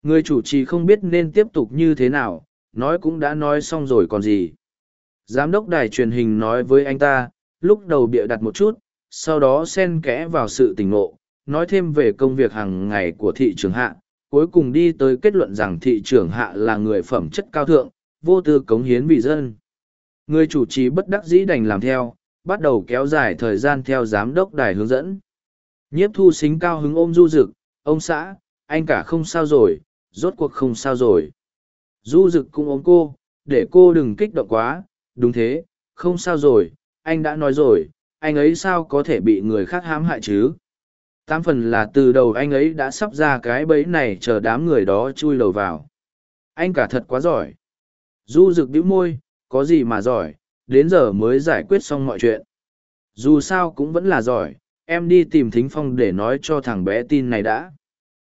Người chủ trì không biết nên tiếp tục như thế nào, nói cũng đã nói xong rồi còn gì. Giám đốc đài truyền hình nói với anh ta, lúc đầu bịa đặt một chút, sau đó xen kẽ vào sự tình ngộ, nói thêm về công việc hàng ngày của thị trường hạ, cuối cùng đi tới kết luận rằng thị trưởng hạ là người phẩm chất cao thượng, vô tư cống hiến vì dân. Người chủ trì bất đắc dĩ đành làm theo, bắt đầu kéo dài thời gian theo giám đốc đài hướng dẫn. Nhiếp thu xính cao hứng ôm du dực, ông xã, anh cả không sao rồi, rốt cuộc không sao rồi. Du dực cũng ôm cô, để cô đừng kích động quá, đúng thế, không sao rồi, anh đã nói rồi, anh ấy sao có thể bị người khác hãm hại chứ? Tám phần là từ đầu anh ấy đã sắp ra cái bẫy này chờ đám người đó chui đầu vào. Anh cả thật quá giỏi. Du rực đĩu môi có gì mà giỏi đến giờ mới giải quyết xong mọi chuyện. Dù sao cũng vẫn là giỏi em đi tìm thính phong để nói cho thằng bé tin này đã.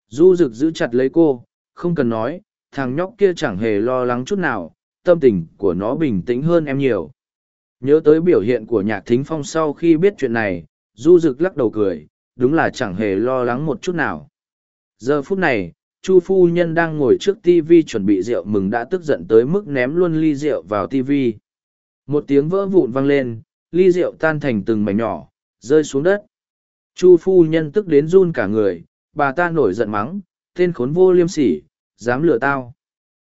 Du rực giữ chặt lấy cô không cần nói thằng nhóc kia chẳng hề lo lắng chút nào tâm tình của nó bình tĩnh hơn em nhiều. Nhớ tới biểu hiện của nhạc thính phong sau khi biết chuyện này, du rực lắc đầu cười, đúng là chẳng hề lo lắng một chút nào. Giờ phút này, Chu phu nhân đang ngồi trước TV chuẩn bị rượu mừng đã tức giận tới mức ném luôn ly rượu vào TV. Một tiếng vỡ vụn vang lên, ly rượu tan thành từng mảnh nhỏ, rơi xuống đất. Chu phu nhân tức đến run cả người, bà ta nổi giận mắng, tên khốn vô liêm sỉ, dám lừa tao.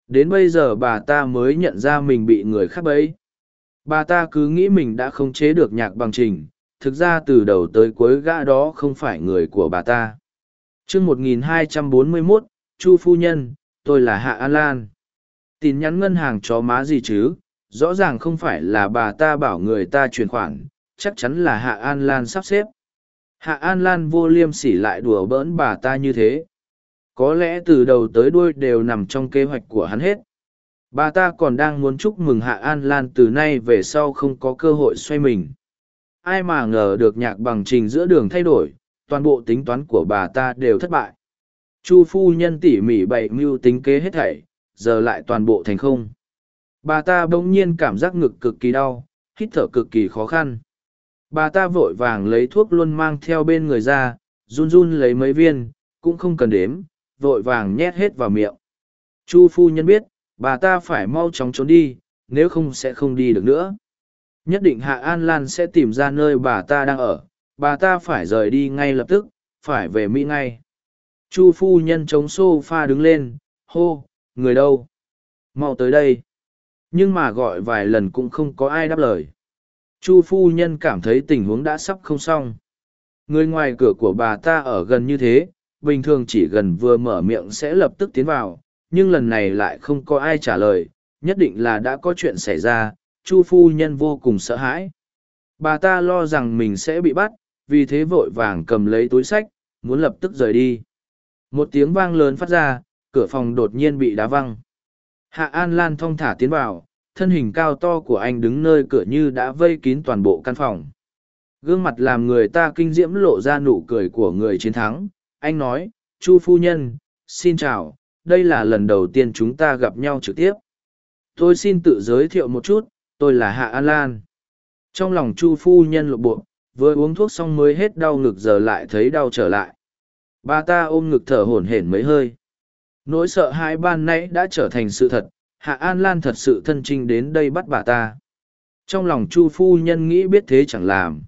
Đến bây giờ bà ta mới nhận ra mình bị người khác bấy. Bà ta cứ nghĩ mình đã không chế được nhạc bằng trình, thực ra từ đầu tới cuối gã đó không phải người của bà ta. chương 1241, Chu Phu Nhân, tôi là Hạ An Lan. Tin nhắn ngân hàng cho má gì chứ, rõ ràng không phải là bà ta bảo người ta chuyển khoản, chắc chắn là Hạ An Lan sắp xếp. Hạ An Lan vô liêm sỉ lại đùa bỡn bà ta như thế. Có lẽ từ đầu tới đuôi đều nằm trong kế hoạch của hắn hết. Bà ta còn đang muốn chúc mừng Hạ An Lan từ nay về sau không có cơ hội xoay mình. Ai mà ngờ được nhạc bằng trình giữa đường thay đổi, toàn bộ tính toán của bà ta đều thất bại. Chu phu nhân tỉ mỉ bày mưu tính kế hết thảy, giờ lại toàn bộ thành không. Bà ta bỗng nhiên cảm giác ngực cực kỳ đau, hít thở cực kỳ khó khăn. Bà ta vội vàng lấy thuốc luôn mang theo bên người ra, run run lấy mấy viên, cũng không cần đếm, vội vàng nhét hết vào miệng. Chu phu nhân biết, bà ta phải mau chóng trốn đi, nếu không sẽ không đi được nữa. Nhất định Hạ An Lan sẽ tìm ra nơi bà ta đang ở, bà ta phải rời đi ngay lập tức, phải về Mỹ ngay. Chu phu nhân chống sofa đứng lên, hô, người đâu? Mau tới đây. Nhưng mà gọi vài lần cũng không có ai đáp lời. Chu phu nhân cảm thấy tình huống đã sắp không xong. Người ngoài cửa của bà ta ở gần như thế, bình thường chỉ gần vừa mở miệng sẽ lập tức tiến vào, nhưng lần này lại không có ai trả lời, nhất định là đã có chuyện xảy ra, Chu phu nhân vô cùng sợ hãi. Bà ta lo rằng mình sẽ bị bắt, vì thế vội vàng cầm lấy túi sách, muốn lập tức rời đi. Một tiếng vang lớn phát ra, cửa phòng đột nhiên bị đá văng. Hạ An Lan thong thả tiến vào, thân hình cao to của anh đứng nơi cửa như đã vây kín toàn bộ căn phòng. Gương mặt làm người ta kinh diễm lộ ra nụ cười của người chiến thắng. Anh nói, Chu phu nhân, xin chào, đây là lần đầu tiên chúng ta gặp nhau trực tiếp. Tôi xin tự giới thiệu một chút, tôi là Hạ An Lan. Trong lòng Chu phu nhân lộ bộ, vừa uống thuốc xong mới hết đau ngực giờ lại thấy đau trở lại. Bà ta ôm ngực thở hổn hển mấy hơi. Nỗi sợ hãi ban nãy đã trở thành sự thật, Hạ An Lan thật sự thân trinh đến đây bắt bà ta. Trong lòng Chu phu nhân nghĩ biết thế chẳng làm.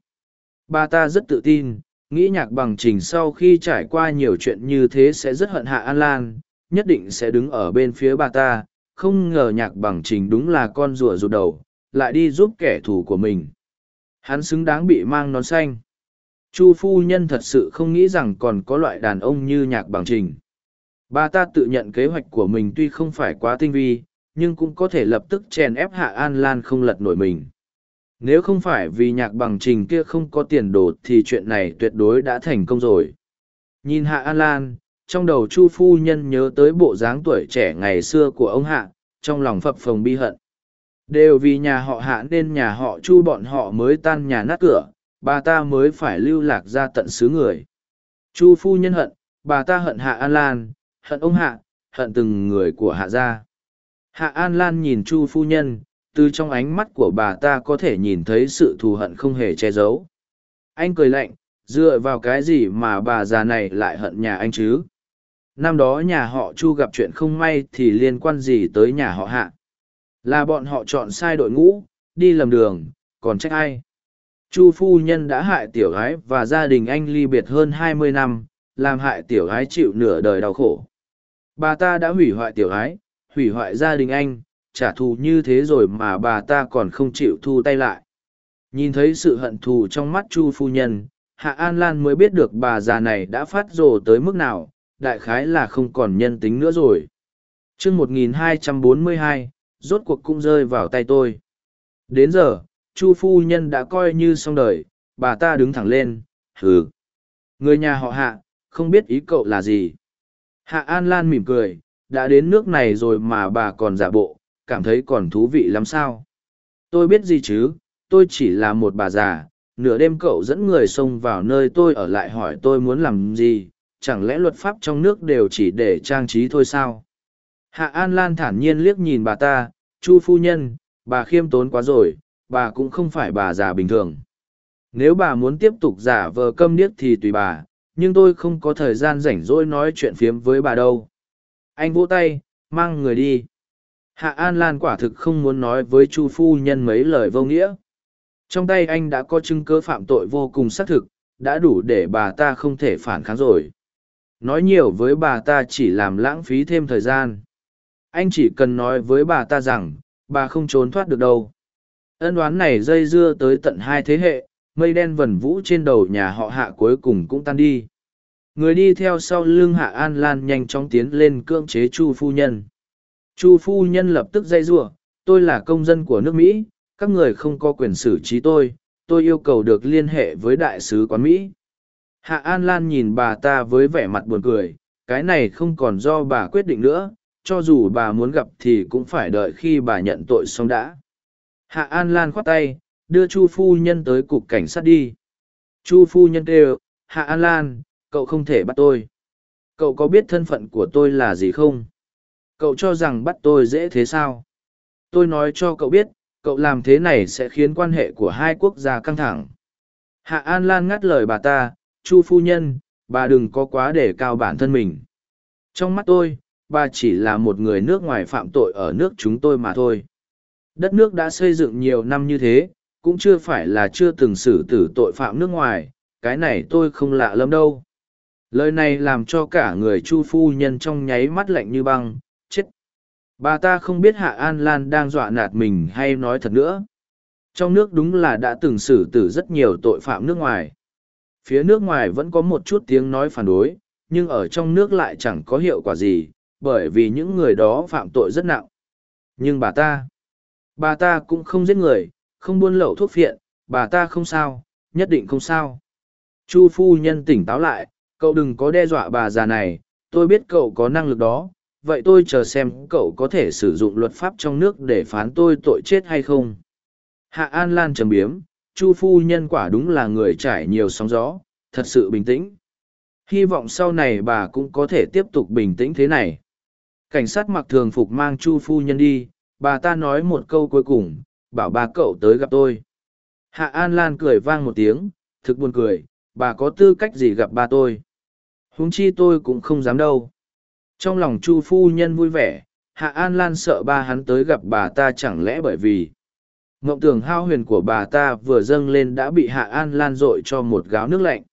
Bà ta rất tự tin, nghĩ nhạc bằng trình sau khi trải qua nhiều chuyện như thế sẽ rất hận Hạ An Lan, nhất định sẽ đứng ở bên phía bà ta, không ngờ nhạc bằng trình đúng là con rùa rụt đầu, lại đi giúp kẻ thù của mình. Hắn xứng đáng bị mang nón xanh. Chu phu nhân thật sự không nghĩ rằng còn có loại đàn ông như nhạc bằng trình. Bà ta tự nhận kế hoạch của mình tuy không phải quá tinh vi, nhưng cũng có thể lập tức chèn ép Hạ An Lan không lật nổi mình. Nếu không phải vì nhạc bằng trình kia không có tiền đồ thì chuyện này tuyệt đối đã thành công rồi. Nhìn Hạ An Lan, trong đầu Chu Phu Nhân nhớ tới bộ dáng tuổi trẻ ngày xưa của ông Hạ, trong lòng phập phồng bi hận. Đều vì nhà họ Hạ nên nhà họ Chu bọn họ mới tan nhà nát cửa, bà ta mới phải lưu lạc ra tận xứ người. Chu Phu Nhân hận, bà ta hận Hạ An Lan, hận ông Hạ, hận từng người của Hạ gia. Hạ An Lan nhìn Chu phu nhân, từ trong ánh mắt của bà ta có thể nhìn thấy sự thù hận không hề che giấu. Anh cười lạnh, dựa vào cái gì mà bà già này lại hận nhà anh chứ? Năm đó nhà họ Chu gặp chuyện không may thì liên quan gì tới nhà họ Hạ? Là bọn họ chọn sai đội ngũ, đi lầm đường, còn trách ai? Chu phu nhân đã hại tiểu gái và gia đình anh ly biệt hơn hai mươi năm, làm hại tiểu gái chịu nửa đời đau khổ. Bà ta đã hủy hoại tiểu gái, hủy hoại gia đình anh, trả thù như thế rồi mà bà ta còn không chịu thu tay lại. Nhìn thấy sự hận thù trong mắt Chu phu nhân, Hạ An Lan mới biết được bà già này đã phát rồ tới mức nào, đại khái là không còn nhân tính nữa rồi. chương 1242, rốt cuộc cũng rơi vào tay tôi. Đến giờ, Chu phu nhân đã coi như xong đời, bà ta đứng thẳng lên, hừ. Người nhà họ Hạ, không biết ý cậu là gì. Hạ An Lan mỉm cười, đã đến nước này rồi mà bà còn giả bộ, cảm thấy còn thú vị lắm sao. Tôi biết gì chứ, tôi chỉ là một bà già, nửa đêm cậu dẫn người xông vào nơi tôi ở lại hỏi tôi muốn làm gì, chẳng lẽ luật pháp trong nước đều chỉ để trang trí thôi sao? Hạ An Lan thản nhiên liếc nhìn bà ta, Chu phu nhân, bà khiêm tốn quá rồi, bà cũng không phải bà già bình thường. Nếu bà muốn tiếp tục giả vờ câm điếc thì tùy bà, nhưng tôi không có thời gian rảnh rỗi nói chuyện phiếm với bà đâu. Anh vỗ tay, mang người đi. Hạ An Lan quả thực không muốn nói với Chu phu nhân mấy lời vô nghĩa. Trong tay anh đã có chứng cứ phạm tội vô cùng xác thực, đã đủ để bà ta không thể phản kháng rồi. Nói nhiều với bà ta chỉ làm lãng phí thêm thời gian. Anh chỉ cần nói với bà ta rằng, bà không trốn thoát được đâu. Ân đoán này dây dưa tới tận hai thế hệ, mây đen vần vũ trên đầu nhà họ hạ cuối cùng cũng tan đi. Người đi theo sau lưng hạ an lan nhanh chóng tiến lên cưỡng chế chu phu nhân. Chu phu nhân lập tức dây giụa, tôi là công dân của nước Mỹ, các người không có quyền xử trí tôi, tôi yêu cầu được liên hệ với đại sứ quán Mỹ. Hạ An Lan nhìn bà ta với vẻ mặt buồn cười, cái này không còn do bà quyết định nữa, cho dù bà muốn gặp thì cũng phải đợi khi bà nhận tội xong đã. Hạ An Lan khoát tay, đưa Chu phu nhân tới cục cảnh sát đi. Chu phu nhân kêu, Hạ An Lan, cậu không thể bắt tôi. Cậu có biết thân phận của tôi là gì không? Cậu cho rằng bắt tôi dễ thế sao? Tôi nói cho cậu biết, cậu làm thế này sẽ khiến quan hệ của hai quốc gia căng thẳng. Hạ An Lan ngắt lời bà ta, Chu phu nhân, bà đừng có quá để cao bản thân mình. Trong mắt tôi, bà chỉ là một người nước ngoài phạm tội ở nước chúng tôi mà thôi. Đất nước đã xây dựng nhiều năm như thế, cũng chưa phải là chưa từng xử tử tội phạm nước ngoài, cái này tôi không lạ lắm đâu. Lời này làm cho cả người Chu phu nhân trong nháy mắt lạnh như băng, chết. Bà ta không biết Hạ An Lan đang dọa nạt mình hay nói thật nữa. Trong nước đúng là đã từng xử tử rất nhiều tội phạm nước ngoài. Phía nước ngoài vẫn có một chút tiếng nói phản đối, nhưng ở trong nước lại chẳng có hiệu quả gì, bởi vì những người đó phạm tội rất nặng. Nhưng bà ta, bà ta cũng không giết người, không buôn lậu thuốc phiện, bà ta không sao, nhất định không sao. Chu phu nhân tỉnh táo lại, cậu đừng có đe dọa bà già này, tôi biết cậu có năng lực đó, vậy tôi chờ xem cậu có thể sử dụng luật pháp trong nước để phán tôi tội chết hay không. Hạ An Lan trầm biếm, Chu phu nhân quả đúng là người trải nhiều sóng gió, thật sự bình tĩnh. Hy vọng sau này bà cũng có thể tiếp tục bình tĩnh thế này. Cảnh sát mặc thường phục mang Chu phu nhân đi, bà ta nói một câu cuối cùng, bảo bà cậu tới gặp tôi. Hạ An Lan cười vang một tiếng, thực buồn cười, bà có tư cách gì gặp ba tôi. Huống chi tôi cũng không dám đâu. Trong lòng Chu phu nhân vui vẻ, Hạ An Lan sợ ba hắn tới gặp bà ta chẳng lẽ bởi vì Ngộng tưởng hao huyền của bà ta vừa dâng lên đã bị Hạ An Lan dội cho một gáo nước lạnh.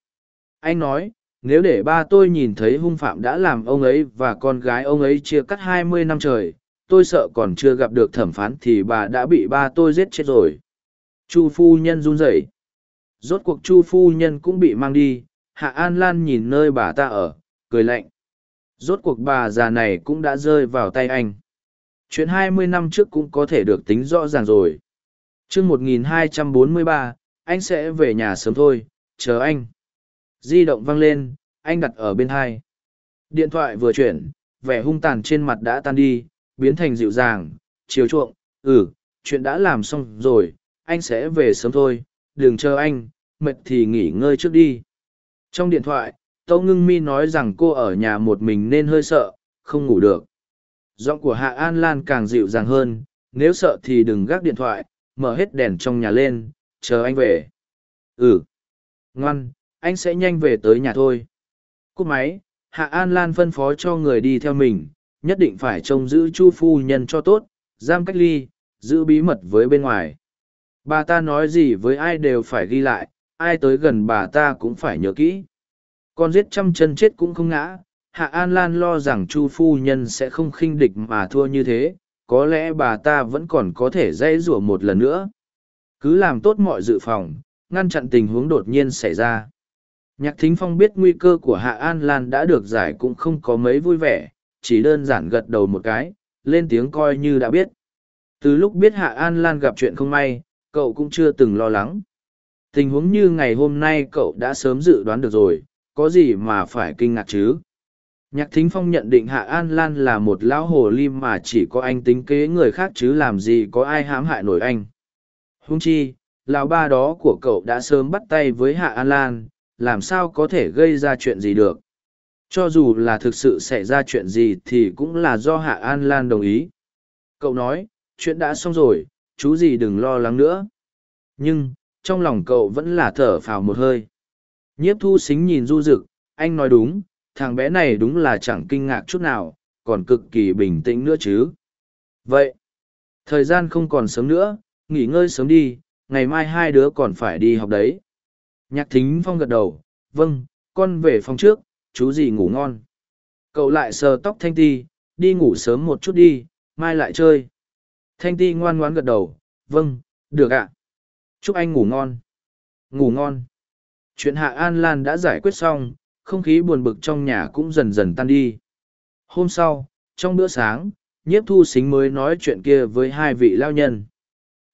Anh nói, nếu để ba tôi nhìn thấy hung phạm đã làm ông ấy và con gái ông ấy chia cắt hai mươi năm trời, tôi sợ còn chưa gặp được thẩm phán thì bà đã bị ba tôi giết chết rồi. Chu phu nhân run rẩy. Rốt cuộc Chu phu nhân cũng bị mang đi, Hạ An Lan nhìn nơi bà ta ở, cười lạnh. Rốt cuộc bà già này cũng đã rơi vào tay anh. Chuyện hai mươi năm trước cũng có thể được tính rõ ràng rồi chương một nghìn hai trăm bốn mươi ba anh sẽ về nhà sớm thôi chờ anh di động vang lên anh đặt ở bên hai điện thoại vừa chuyển vẻ hung tàn trên mặt đã tan đi biến thành dịu dàng chiều chuộng ừ chuyện đã làm xong rồi anh sẽ về sớm thôi đừng chờ anh mệt thì nghỉ ngơi trước đi trong điện thoại tâu ngưng mi nói rằng cô ở nhà một mình nên hơi sợ không ngủ được giọng của hạ an lan càng dịu dàng hơn nếu sợ thì đừng gác điện thoại mở hết đèn trong nhà lên, chờ anh về. Ừ. Ngoan, anh sẽ nhanh về tới nhà thôi. Cúp máy, Hạ An Lan phân phó cho người đi theo mình, nhất định phải trông giữ chu phu nhân cho tốt, giam cách ly, giữ bí mật với bên ngoài. Bà ta nói gì với ai đều phải ghi lại, ai tới gần bà ta cũng phải nhớ kỹ. Con giết trăm chân chết cũng không ngã, Hạ An Lan lo rằng Chu phu nhân sẽ không khinh địch mà thua như thế, có lẽ bà ta vẫn còn có thể dây rủa một lần nữa cứ làm tốt mọi dự phòng ngăn chặn tình huống đột nhiên xảy ra nhạc thính phong biết nguy cơ của hạ an lan đã được giải cũng không có mấy vui vẻ chỉ đơn giản gật đầu một cái lên tiếng coi như đã biết. Từ lúc biết hạ an lan gặp chuyện không may cậu cũng chưa từng lo lắng. Tình huống như ngày hôm nay cậu đã sớm dự đoán được rồi có gì mà phải kinh ngạc chứ? Nhạc Thính Phong nhận định Hạ An Lan là một lão hồ ly mà chỉ có anh tính kế người khác chứ làm gì có ai hãm hại nổi anh. Hung chi, lão ba đó của cậu đã sớm bắt tay với Hạ An Lan, làm sao có thể gây ra chuyện gì được. Cho dù là thực sự xảy ra chuyện gì thì cũng là do Hạ An Lan đồng ý. Cậu nói, chuyện đã xong rồi, chú gì đừng lo lắng nữa, Nhưng, trong lòng cậu vẫn là thở phào một hơi. Nhiếp thu xính nhìn du rực, anh nói đúng, thằng bé này đúng là chẳng kinh ngạc chút nào, còn cực kỳ bình tĩnh nữa chứ. Vậy, thời gian không còn sớm nữa, nghỉ ngơi sớm đi, ngày mai hai đứa còn phải đi học đấy. Nhạc thính phong gật đầu, vâng, con về phòng trước, chú gì ngủ ngon. Cậu lại sờ tóc Thanh Ti, đi ngủ sớm một chút đi, mai lại chơi. Thanh Ti ngoan ngoãn gật đầu, vâng, được ạ. Chúc anh ngủ ngon. Ngủ ngon. Chuyện Hạ An Lan đã giải quyết xong, không khí buồn bực trong nhà cũng dần dần tan đi. Hôm sau, trong bữa sáng, nhiếp thu xính mới nói chuyện kia với hai vị lao nhân.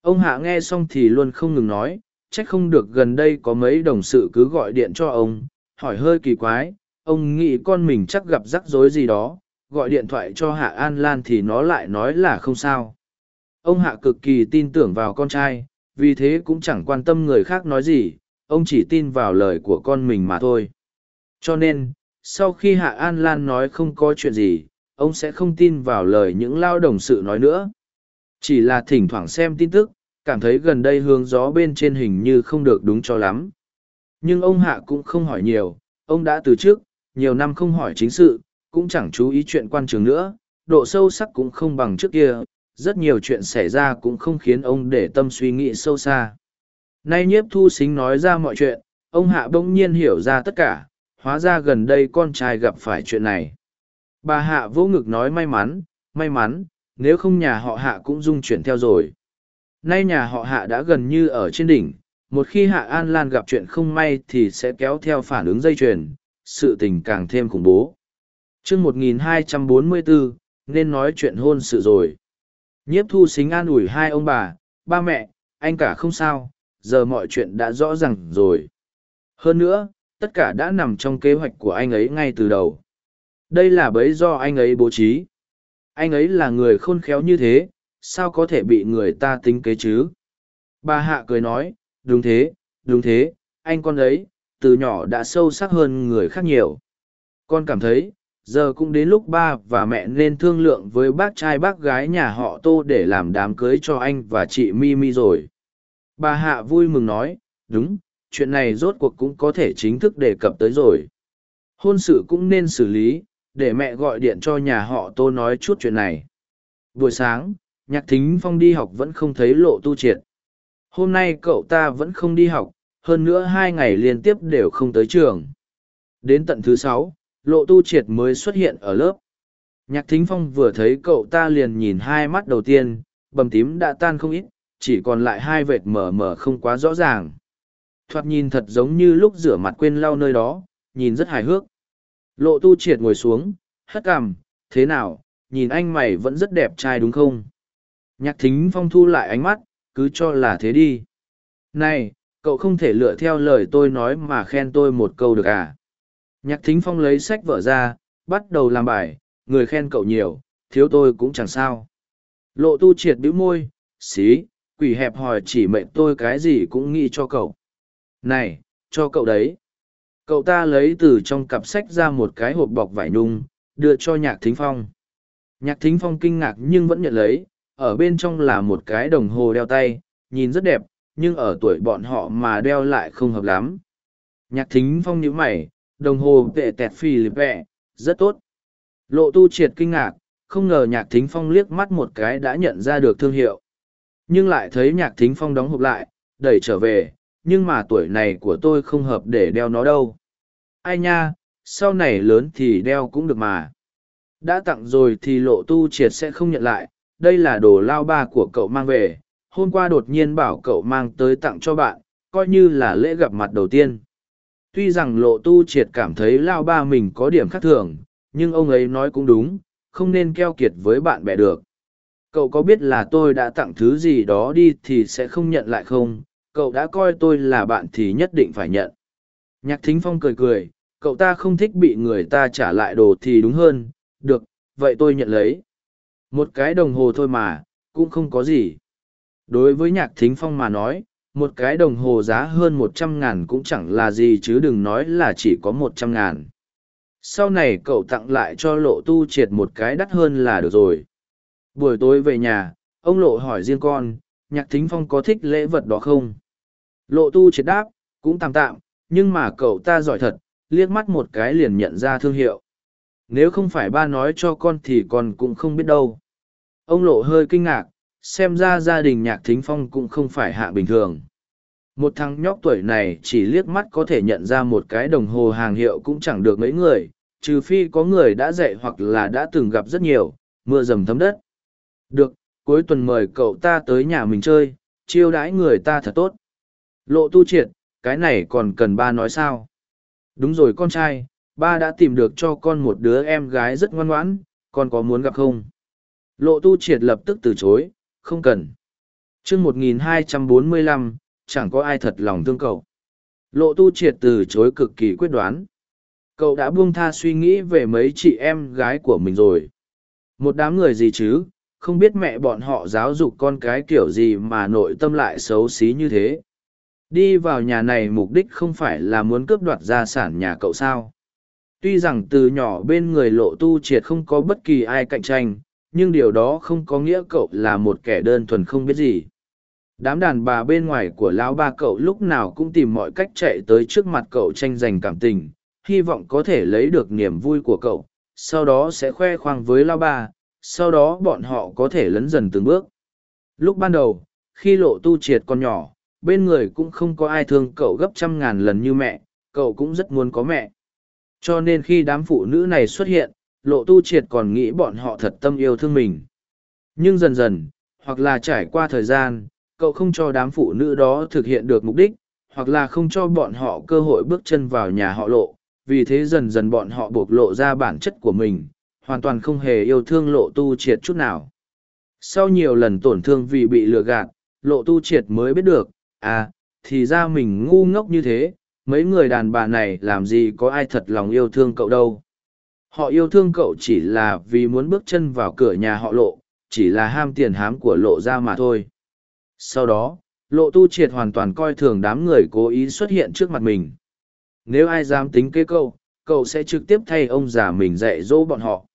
Ông Hạ nghe xong thì luôn không ngừng nói, trách không được gần đây có mấy đồng sự cứ gọi điện cho ông, hỏi hơi kỳ quái, ông nghĩ con mình chắc gặp rắc rối gì đó, gọi điện thoại cho Hạ An Lan thì nó lại nói là không sao. Ông Hạ cực kỳ tin tưởng vào con trai, vì thế cũng chẳng quan tâm người khác nói gì, ông chỉ tin vào lời của con mình mà thôi. Cho nên, sau khi Hạ An Lan nói không có chuyện gì, ông sẽ không tin vào lời những lao đồng sự nói nữa. Chỉ là thỉnh thoảng xem tin tức, cảm thấy gần đây hướng gió bên trên hình như không được đúng cho lắm. Nhưng ông Hạ cũng không hỏi nhiều, ông đã từ trước, nhiều năm không hỏi chính sự, cũng chẳng chú ý chuyện quan trường nữa, độ sâu sắc cũng không bằng trước kia, rất nhiều chuyện xảy ra cũng không khiến ông để tâm suy nghĩ sâu xa. Nay nhiếp thu xính nói ra mọi chuyện, ông Hạ bỗng nhiên hiểu ra tất cả, hóa ra gần đây con trai gặp phải chuyện này. Bà Hạ vô ngực nói may mắn, may mắn, nếu không nhà họ Hạ cũng dung chuyển theo rồi. Nay nhà họ Hạ đã gần như ở trên đỉnh, một khi Hạ An Lan gặp chuyện không may thì sẽ kéo theo phản ứng dây chuyền, sự tình càng thêm khủng bố. chương 1244, nên nói chuyện hôn sự rồi. Nhiếp thu xính an ủi hai ông bà, ba mẹ, anh cả không sao, giờ mọi chuyện đã rõ ràng rồi. Hơn nữa, tất cả đã nằm trong kế hoạch của anh ấy ngay từ đầu. Đây là bấy do anh ấy bố trí. Anh ấy là người khôn khéo như thế, sao có thể bị người ta tính kế chứ? Bà Hạ cười nói, đúng thế, đúng thế, anh con ấy, từ nhỏ đã sâu sắc hơn người khác nhiều. Con cảm thấy, giờ cũng đến lúc ba và mẹ nên thương lượng với bác trai bác gái nhà họ tô để làm đám cưới cho anh và chị mimi rồi bà hạ vui mừng nói đúng chuyện này rốt cuộc cũng có thể chính thức đề cập tới rồi hôn sự cũng nên xử lý để mẹ gọi điện cho nhà họ tô nói chút chuyện này buổi sáng nhạc thính phong đi học vẫn không thấy lộ tu triệt. Hôm nay cậu ta vẫn không đi học, hơn nữa hai ngày liên tiếp đều không tới trường. Đến tận thứ sáu, lộ tu triệt mới xuất hiện ở lớp. Nhạc thính phong vừa thấy cậu ta liền nhìn hai mắt đầu tiên, bầm tím đã tan không ít, chỉ còn lại hai vệt mờ mờ không quá rõ ràng. Thoạt nhìn thật giống như lúc rửa mặt quên lau nơi đó, nhìn rất hài hước. Lộ tu triệt ngồi xuống, hất cằm, thế nào, nhìn anh mày vẫn rất đẹp trai đúng không? Nhạc thính phong thu lại ánh mắt cứ cho là thế đi này cậu không thể lựa theo lời tôi nói mà khen tôi một câu được à Nhạc thính phong lấy sách vở ra, bắt đầu làm bài, người khen cậu nhiều, thiếu tôi cũng chẳng sao. Lộ tu triệt bĩu môi, xí, quỷ hẹp hỏi chỉ mệnh tôi cái gì cũng nghĩ cho cậu. Này, cho cậu đấy. Cậu ta lấy từ trong cặp sách ra một cái hộp bọc vải nung, đưa cho nhạc thính phong. Nhạc thính phong kinh ngạc nhưng vẫn nhận lấy, ở bên trong là một cái đồng hồ đeo tay, nhìn rất đẹp, nhưng ở tuổi bọn họ mà đeo lại không hợp lắm. Nhạc thính phong nhíu mày, đồng hồ vệ tẹt phi lịp vẹ rất tốt. Lộ tu triệt kinh ngạc không ngờ nhạc thính phong liếc mắt một cái đã nhận ra được thương hiệu. Nhưng lại thấy nhạc thính phong đóng hộp lại đẩy trở về nhưng mà tuổi này của tôi không hợp để đeo nó đâu. Ai nha sau này lớn thì đeo cũng được mà. Đã tặng rồi thì lộ tu triệt sẽ không nhận lại đây là đồ lao ba của cậu mang về hôm qua đột nhiên bảo cậu mang tới tặng cho bạn coi như là lễ gặp mặt đầu tiên Tuy rằng lộ tu triệt cảm thấy lao ba mình có điểm khác thường, nhưng ông ấy nói cũng đúng, không nên keo kiệt với bạn bè được. Cậu có biết là tôi đã tặng thứ gì đó đi thì sẽ không nhận lại không? Cậu đã coi tôi là bạn thì nhất định phải nhận. Nhạc thính phong cười cười, cậu ta không thích bị người ta trả lại đồ thì đúng hơn, được, vậy tôi nhận lấy. Một cái đồng hồ thôi mà, cũng không có gì. Đối với nhạc thính phong mà nói, một cái đồng hồ giá hơn một trăm ngàn cũng chẳng là gì chứ đừng nói là chỉ có một trăm ngàn sau này cậu tặng lại cho lộ tu triệt một cái đắt hơn là được rồi buổi tối về nhà ông lộ hỏi riêng con nhạc thính phong có thích lễ vật đó không Lộ tu triệt đáp, cũng tạm tạm, nhưng mà cậu ta giỏi thật, liếc mắt một cái liền nhận ra thương hiệu. Nếu không phải ba nói cho con thì con cũng không biết đâu. Ông lộ hơi kinh ngạc, xem ra gia đình nhạc thính phong cũng không phải hạ bình thường. Một thằng nhóc tuổi này chỉ liếc mắt có thể nhận ra một cái đồng hồ hàng hiệu cũng chẳng được mấy người, trừ phi có người đã dạy hoặc là đã từng gặp rất nhiều, mưa dầm thấm đất. Được, cuối tuần mời cậu ta tới nhà mình chơi, chiêu đãi người ta thật tốt. Lộ tu triệt, cái này còn cần ba nói sao? Đúng rồi con trai, ba đã tìm được cho con một đứa em gái rất ngoan ngoãn, con có muốn gặp không? Lộ tu triệt lập tức từ chối, không cần. chương 1245, chẳng có ai thật lòng thương cậu. Lộ tu triệt từ chối cực kỳ quyết đoán. Cậu đã buông tha suy nghĩ về mấy chị em gái của mình rồi. Một đám người gì chứ, không biết mẹ bọn họ giáo dục con cái kiểu gì mà nội tâm lại xấu xí như thế. Đi vào nhà này mục đích không phải là muốn cướp đoạt gia sản nhà cậu sao. Tuy rằng từ nhỏ bên người lộ tu triệt không có bất kỳ ai cạnh tranh, nhưng điều đó không có nghĩa cậu là một kẻ đơn thuần không biết gì. Đám đàn bà bên ngoài của lão ba cậu lúc nào cũng tìm mọi cách chạy tới trước mặt cậu tranh giành cảm tình, hy vọng có thể lấy được niềm vui của cậu, sau đó sẽ khoe khoang với lão ba, sau đó bọn họ có thể lấn dần từng bước. Lúc ban đầu, khi lộ tu triệt còn nhỏ, bên người cũng không có ai thương cậu gấp trăm ngàn lần như mẹ, cậu cũng rất muốn có mẹ. Cho nên khi đám phụ nữ này xuất hiện, lộ tu triệt còn nghĩ bọn họ thật tâm yêu thương mình. Nhưng dần dần, hoặc là trải qua thời gian, cậu không cho đám phụ nữ đó thực hiện được mục đích, hoặc là không cho bọn họ cơ hội bước chân vào nhà họ lộ, vì thế dần dần bọn họ bộc lộ ra bản chất của mình, hoàn toàn không hề yêu thương lộ tu triệt chút nào. Sau nhiều lần tổn thương vì bị lừa gạt, lộ tu triệt mới biết được, à, thì ra mình ngu ngốc như thế, mấy người đàn bà này làm gì có ai thật lòng yêu thương cậu đâu. Họ yêu thương cậu chỉ là vì muốn bước chân vào cửa nhà họ lộ, chỉ là ham tiền hám của lộ ra mà thôi. Sau đó, lộ tu triệt hoàn toàn coi thường đám người cố ý xuất hiện trước mặt mình. Nếu ai dám tính kế cậu, cậu sẽ trực tiếp thay ông già mình dạy dỗ bọn họ.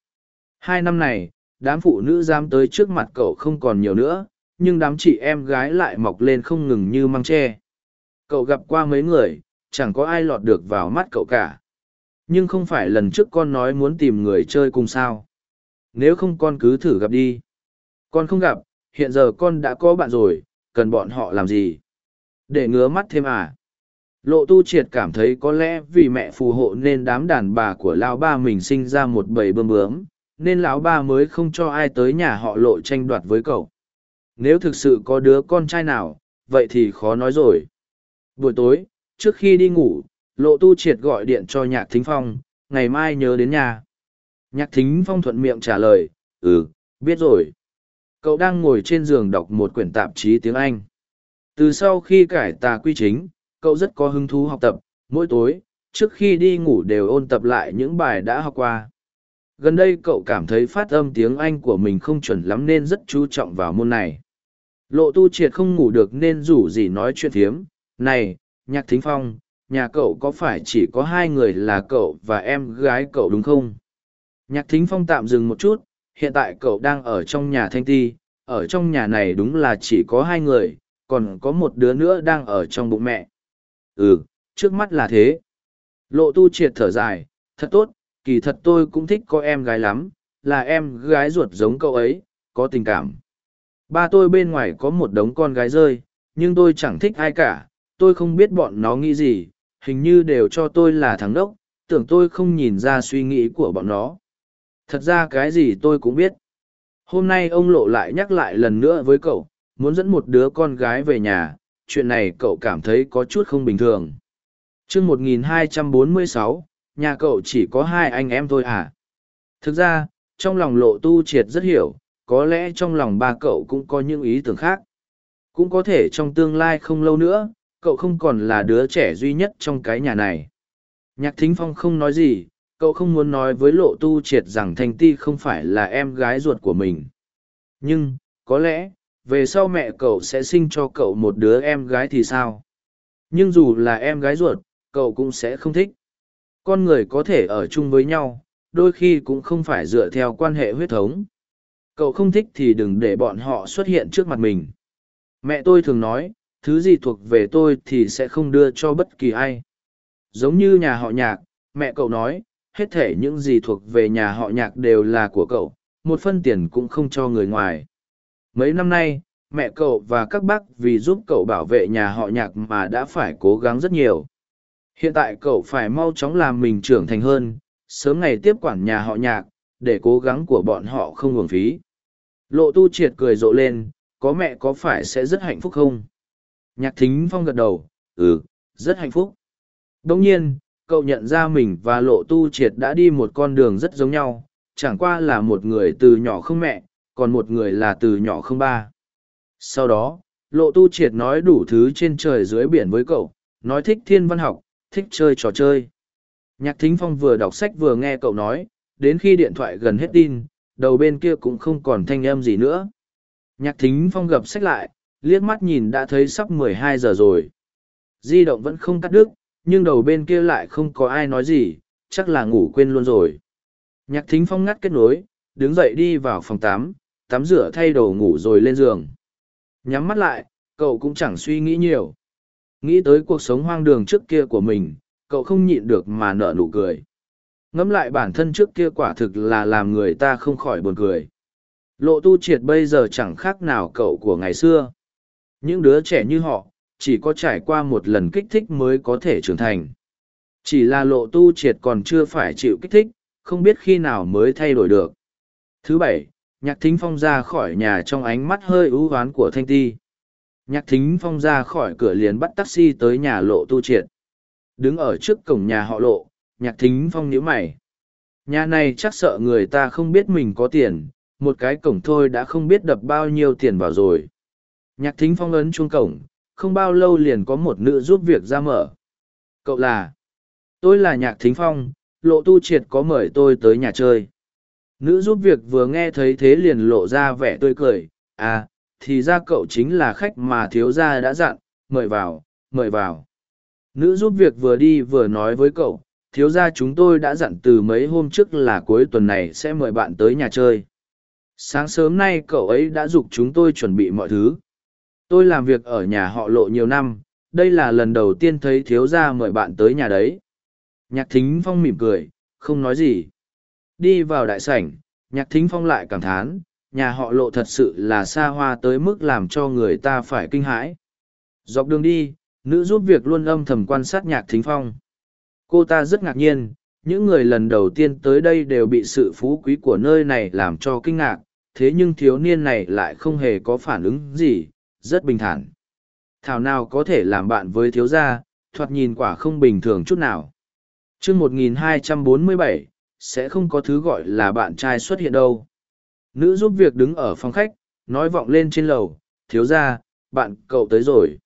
Hai năm này, đám phụ nữ dám tới trước mặt cậu không còn nhiều nữa, nhưng đám chị em gái lại mọc lên không ngừng như măng tre. Cậu gặp qua mấy người, chẳng có ai lọt được vào mắt cậu cả. Nhưng không phải lần trước con nói muốn tìm người chơi cùng sao. Nếu không con cứ thử gặp đi. Con không gặp, hiện giờ con đã có bạn rồi, cần bọn họ làm gì? Để ngứa mắt thêm à? Lộ tu triệt cảm thấy có lẽ vì mẹ phù hộ nên đám đàn bà của lão ba mình sinh ra một bầy bơm bướm, nên lão ba mới không cho ai tới nhà họ lộ tranh đoạt với cậu. Nếu thực sự có đứa con trai nào, vậy thì khó nói rồi. Buổi tối, trước khi đi ngủ, lộ tu triệt gọi điện cho nhạc thính phong, ngày mai nhớ đến nhà. Nhạc thính phong thuận miệng trả lời, ừ, biết rồi. Cậu đang ngồi trên giường đọc một quyển tạp chí tiếng Anh. Từ sau khi cải tà quy chính, cậu rất có hứng thú học tập, mỗi tối, trước khi đi ngủ đều ôn tập lại những bài đã học qua. Gần đây cậu cảm thấy phát âm tiếng Anh của mình không chuẩn lắm nên rất chú trọng vào môn này. Lộ tu triệt không ngủ được nên rủ gì nói chuyện thiếm. Này, nhạc thính phong, nhà cậu có phải chỉ có hai người là cậu và em gái cậu đúng không? Nhạc thính phong tạm dừng một chút, hiện tại cậu đang ở trong nhà thanh ti, ở trong nhà này đúng là chỉ có hai người, còn có một đứa nữa đang ở trong bụng mẹ. Ừ, trước mắt là thế. Lộ tu triệt thở dài, thật tốt, kỳ thật tôi cũng thích có em gái lắm, là em gái ruột giống cậu ấy, có tình cảm. Ba tôi bên ngoài có một đống con gái rơi, nhưng tôi chẳng thích ai cả, tôi không biết bọn nó nghĩ gì, hình như đều cho tôi là thắng đốc, tưởng tôi không nhìn ra suy nghĩ của bọn nó. Thật ra cái gì tôi cũng biết. Hôm nay ông Lộ lại nhắc lại lần nữa với cậu, muốn dẫn một đứa con gái về nhà, chuyện này cậu cảm thấy có chút không bình thường. chương 1246, nhà cậu chỉ có hai anh em thôi à? Thực ra, trong lòng Lộ tu triệt rất hiểu, có lẽ trong lòng ba cậu cũng có những ý tưởng khác. Cũng có thể trong tương lai không lâu nữa, cậu không còn là đứa trẻ duy nhất trong cái nhà này. Nhạc Thính Phong không nói gì, cậu không muốn nói với lộ tu triệt rằng Thanh Ti không phải là em gái ruột của mình. Nhưng, có lẽ, về sau mẹ cậu sẽ sinh cho cậu một đứa em gái thì sao? Nhưng dù là em gái ruột, cậu cũng sẽ không thích. Con người có thể ở chung với nhau, đôi khi cũng không phải dựa theo quan hệ huyết thống. Cậu không thích thì đừng để bọn họ xuất hiện trước mặt mình. Mẹ tôi thường nói, thứ gì thuộc về tôi thì sẽ không đưa cho bất kỳ ai. Giống như nhà họ nhạc, mẹ cậu nói, hết thể những gì thuộc về nhà họ nhạc đều là của cậu, một phân tiền cũng không cho người ngoài. Mấy năm nay, mẹ cậu và các bác vì giúp cậu bảo vệ nhà họ nhạc mà đã phải cố gắng rất nhiều. Hiện tại cậu phải mau chóng làm mình trưởng thành hơn, sớm ngày tiếp quản nhà họ nhạc, để cố gắng của bọn họ không uổng phí. Lộ tu triệt cười rộ lên, có mẹ có phải sẽ rất hạnh phúc không? Nhạc thính phong gật đầu ừ rất hạnh phúc. Đồng nhiên, cậu nhận ra mình và lộ tu triệt đã đi một con đường rất giống nhau, chẳng qua là một người từ nhỏ không mẹ, còn một người là từ nhỏ không ba. Sau đó, lộ tu triệt nói đủ thứ trên trời dưới biển với cậu, nói thích thiên văn học, thích chơi trò chơi. Nhạc thính phong vừa đọc sách vừa nghe cậu nói, đến khi điện thoại gần hết tin, đầu bên kia cũng không còn thanh âm gì nữa. Nhạc thính phong gập sách lại liếc mắt nhìn đã thấy sắp mười hai giờ rồi. Di động vẫn không cắt đứt, nhưng đầu bên kia lại không có ai nói gì, chắc là ngủ quên luôn rồi. Nhạc thính phong ngắt kết nối, đứng dậy đi vào phòng tắm tắm rửa thay đồ ngủ rồi lên giường. Nhắm mắt lại, cậu cũng chẳng suy nghĩ nhiều. Nghĩ tới cuộc sống hoang đường trước kia của mình, cậu không nhịn được mà nở nụ cười. Ngẫm lại bản thân trước kia quả thực là làm người ta không khỏi buồn cười. Lộ tu triệt bây giờ chẳng khác nào cậu của ngày xưa những đứa trẻ như họ, chỉ có trải qua một lần kích thích mới có thể trưởng thành. Chỉ là lộ tu triệt còn chưa phải chịu kích thích, không biết khi nào mới thay đổi được. Thứ bảy, nhạc thính phong ra khỏi nhà trong ánh mắt hơi ưu oán của thanh ti. Nhạc thính phong ra khỏi cửa liền bắt taxi tới nhà lộ tu triệt. Đứng ở trước cổng nhà họ lộ, nhạc thính phong nhíu mày. Nhà này chắc sợ người ta không biết mình có tiền, một cái cổng thôi đã không biết đập bao nhiêu tiền vào rồi nhạc thính phong ấn chuông cổng, không bao lâu liền có một nữ giúp việc ra mở. Cậu là? Tôi là nhạc thính phong, lộ tu triệt có mời tôi tới nhà chơi. Nữ giúp việc vừa nghe thấy thế liền lộ ra vẻ tươi cười. À thì ra cậu chính là khách mà thiếu gia đã dặn, mời vào mời vào. Nữ giúp việc vừa đi vừa nói với cậu, thiếu gia chúng tôi đã dặn từ mấy hôm trước là cuối tuần này sẽ mời bạn tới nhà chơi. Sáng sớm nay cậu ấy đã giục chúng tôi chuẩn bị mọi thứ tôi làm việc ở nhà họ lộ nhiều năm, đây là lần đầu tiên thấy thiếu gia mời bạn tới nhà đấy. Nhạc thính phong mỉm cười, không nói gì. Đi vào đại sảnh, nhạc thính phong lại cảm thán, nhà họ lộ thật sự là xa hoa tới mức làm cho người ta phải kinh hãi. Dọc đường đi, nữ giúp việc luôn âm thầm quan sát nhạc thính phong. Cô ta rất ngạc nhiên, những người lần đầu tiên tới đây đều bị sự phú quý của nơi này làm cho kinh ngạc, thế nhưng thiếu niên này lại không hề có phản ứng gì rất bình thản. Thảo nào có thể làm bạn với thiếu gia, thoạt nhìn quả không bình thường chút nào. Chương một nghìn hai trăm bốn mươi bảy, sẽ không có thứ gọi là bạn trai xuất hiện đâu. Nữ giúp việc đứng ở phòng khách, nói vọng lên trên lầu, thiếu gia, bạn cậu tới rồi.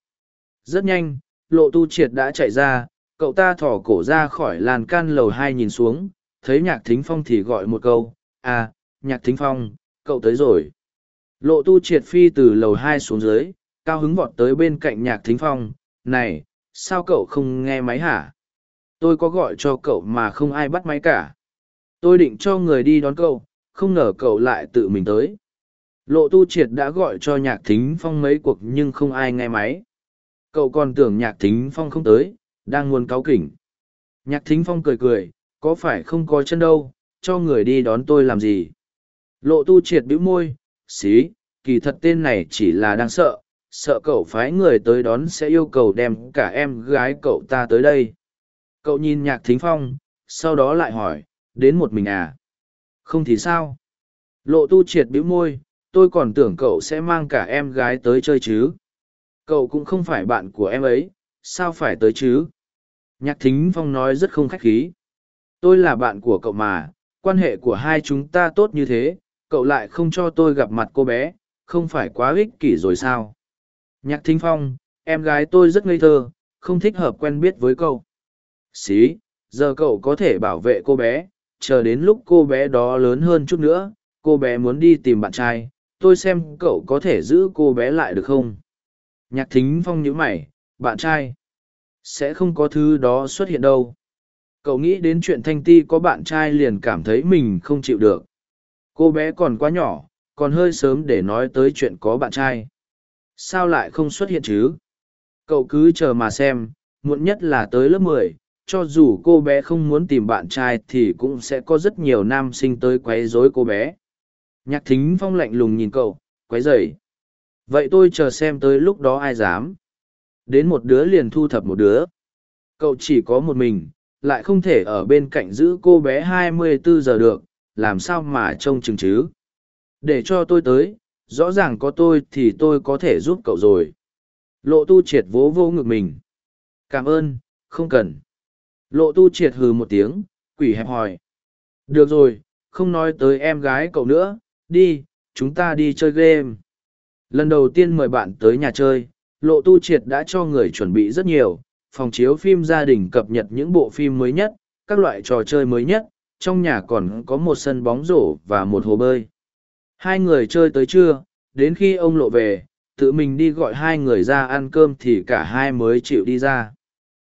Rất nhanh, lộ tu triệt đã chạy ra, cậu ta thỏ cổ ra khỏi làn can lầu hai nhìn xuống, thấy nhạc thính phong thì gọi một câu à nhạc thính phong, cậu tới rồi lộ tu triệt phi từ lầu hai xuống dưới, cao hứng vọt tới bên cạnh nhạc thính phong, này, sao cậu không nghe máy hả? Tôi có gọi cho cậu mà không ai bắt máy cả. Tôi định cho người đi đón cậu, không ngờ cậu lại tự mình tới. Lộ tu triệt đã gọi cho nhạc thính phong mấy cuộc nhưng không ai nghe máy. Cậu còn tưởng nhạc thính phong không tới, đang muốn cáu kỉnh. Nhạc thính phong cười cười, có phải không có chân đâu, cho người đi đón tôi làm gì? Lộ tu triệt bĩu môi xí, kỳ thật tên này chỉ là đang sợ sợ cậu phái người tới đón sẽ yêu cầu đem cả em gái cậu ta tới đây. Cậu nhìn nhạc thính phong, sau đó lại hỏi, đến một mình à? Không thì sao? Lộ tu triệt bĩu môi, tôi còn tưởng cậu sẽ mang cả em gái tới chơi chứ. Cậu cũng không phải bạn của em ấy, sao phải tới chứ? Nhạc thính phong nói rất không khách khí. Tôi là bạn của cậu mà, quan hệ của hai chúng ta tốt như thế cậu lại không cho tôi gặp mặt cô bé, không phải quá ích kỷ rồi sao? Nhạc thính phong, em gái tôi rất ngây thơ, không thích hợp quen biết với cậu. Xí, giờ cậu có thể bảo vệ cô bé, chờ đến lúc cô bé đó lớn hơn chút nữa, cô bé muốn đi tìm bạn trai, tôi xem cậu có thể giữ cô bé lại được không? Nhạc thính phong nhíu mày, bạn trai, sẽ không có thứ đó xuất hiện đâu. Cậu nghĩ đến chuyện thanh ti có bạn trai liền cảm thấy mình không chịu được cô bé còn quá nhỏ, còn hơi sớm để nói tới chuyện có bạn trai. Sao lại không xuất hiện chứ? Cậu cứ chờ mà xem, muộn nhất là tới lớp mười, cho dù cô bé không muốn tìm bạn trai thì cũng sẽ có rất nhiều nam sinh tới quấy rối cô bé. Nhạc thính phong lạnh lùng nhìn cậu, quấy dày vậy tôi chờ xem tới lúc đó ai dám? Đến một đứa liền thu thập một đứa. Cậu chỉ có một mình, lại không thể ở bên cạnh giữ cô bé 24 giờ được làm sao mà trông chừng chứ? Để cho tôi tới, rõ ràng có tôi thì tôi có thể giúp cậu rồi. Lộ tu triệt vỗ vô ngực mình. Cảm ơn, không cần. Lộ tu triệt hừ một tiếng, quỷ hẹp hòi được rồi, không nói tới em gái cậu nữa, đi, chúng ta đi chơi game. Lần đầu tiên mời bạn tới nhà chơi, lộ tu triệt đã cho người chuẩn bị rất nhiều, phòng chiếu phim gia đình cập nhật những bộ phim mới nhất, các loại trò chơi mới nhất trong nhà còn có một sân bóng rổ và một hồ bơi. Hai người chơi tới trưa, đến khi ông lộ về, tự mình đi gọi hai người ra ăn cơm thì cả hai mới chịu đi ra.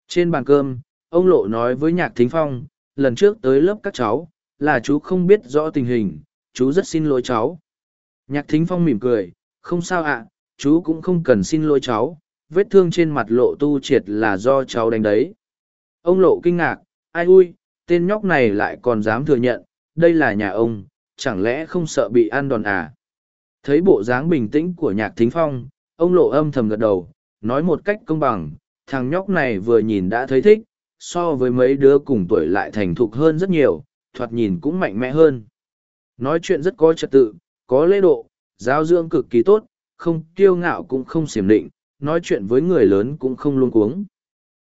Trên bàn cơm, ông lộ nói với nhạc thính phong, lần trước tới lớp các cháu, là chú không biết rõ tình hình, chú rất xin lỗi cháu. Nhạc thính phong mỉm cười, không sao ạ, chú cũng không cần xin lỗi cháu, vết thương trên mặt lộ tu triệt là do cháu đánh đấy. Ông lộ kinh ngạc, ai ui tên nhóc này lại còn dám thừa nhận, đây là nhà ông, chẳng lẽ không sợ bị ăn đòn à? Thấy bộ dáng bình tĩnh của nhạc thính phong, ông lộ âm thầm gật đầu, nói một cách công bằng, thằng nhóc này vừa nhìn đã thấy thích, so với mấy đứa cùng tuổi lại thành thục hơn rất nhiều, thoạt nhìn cũng mạnh mẽ hơn. Nói chuyện rất có trật tự, có lễ độ, giáo dưỡng cực kỳ tốt, không kiêu ngạo cũng không xiểm định, nói chuyện với người lớn cũng không luôn cuống.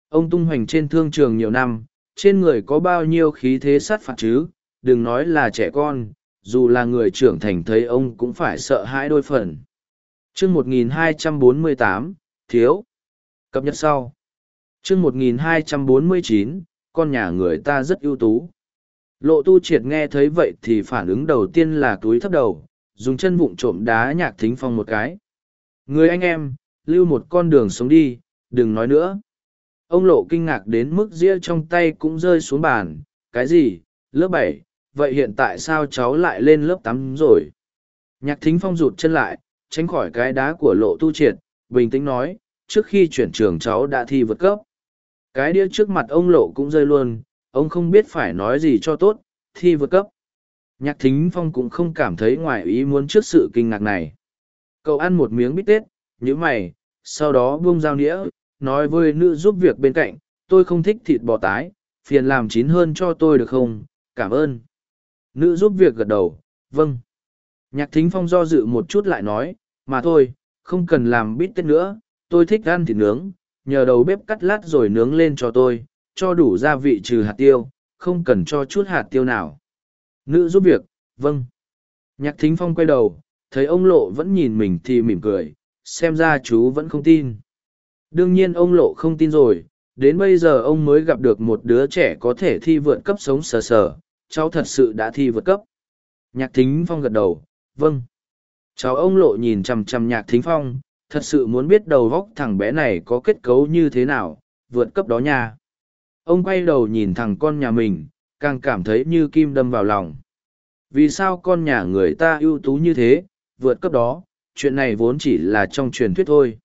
Ông tung hoành trên thương trường nhiều năm trên người có bao nhiêu khí thế sát phạt chứ? Đừng nói là trẻ con dù là người trưởng thành thấy ông cũng phải sợ hãi đôi phần. Chương 1248, thiếu. Cập nhật sau. Chương 1249, con nhà người ta rất ưu tú. Lộ tu triệt nghe thấy vậy thì phản ứng đầu tiên là túi thấp đầu dùng chân vụng trộm đá nhạc thính phong một cái. Người anh em lưu một con đường sống đi đừng nói nữa ông lộ kinh ngạc đến mức ria trong tay cũng rơi xuống bàn. Cái gì? Lớp bảy? Vậy hiện tại sao cháu lại lên lớp tám rồi? Nhạc thính phong rụt chân lại, tránh khỏi cái đá của lộ tu triệt, bình tĩnh nói, trước khi chuyển trường cháu đã thi vượt cấp. Cái đĩa trước mặt ông lộ cũng rơi luôn, ông không biết phải nói gì cho tốt, thi vượt cấp. Nhạc thính phong cũng không cảm thấy ngoài ý muốn trước sự kinh ngạc này. Cậu ăn một miếng bít tết nhữ mày, sau đó buông dao nĩa nói với nữ giúp việc bên cạnh, tôi không thích thịt bò tái, phiền làm chín hơn cho tôi được không? Cảm ơn. Nữ giúp việc gật đầu vâng. Nhạc thính phong do dự một chút lại nói, mà thôi, không cần làm bít tết nữa, tôi thích ăn thịt nướng, nhờ đầu bếp cắt lát rồi nướng lên cho tôi, cho đủ gia vị trừ hạt tiêu, không cần cho chút hạt tiêu nào. Nữ giúp việc vâng. Nhạc thính phong quay đầu, thấy ông lộ vẫn nhìn mình thì mỉm cười, xem ra chú vẫn không tin đương nhiên ông lộ không tin rồi, đến bây giờ ông mới gặp được một đứa trẻ có thể thi vượt cấp sống sờ sờ, cháu thật sự đã thi vượt cấp. Nhạc thính phong gật đầu vâng. Cháu ông lộ nhìn chằm chằm nhạc thính phong, thật sự muốn biết đầu góc thằng bé này có kết cấu như thế nào, vượt cấp đó nha. Ông quay đầu nhìn thằng con nhà mình, càng cảm thấy như kim đâm vào lòng. Vì sao con nhà người ta ưu tú như thế, vượt cấp đó? Chuyện này vốn chỉ là trong truyền thuyết thôi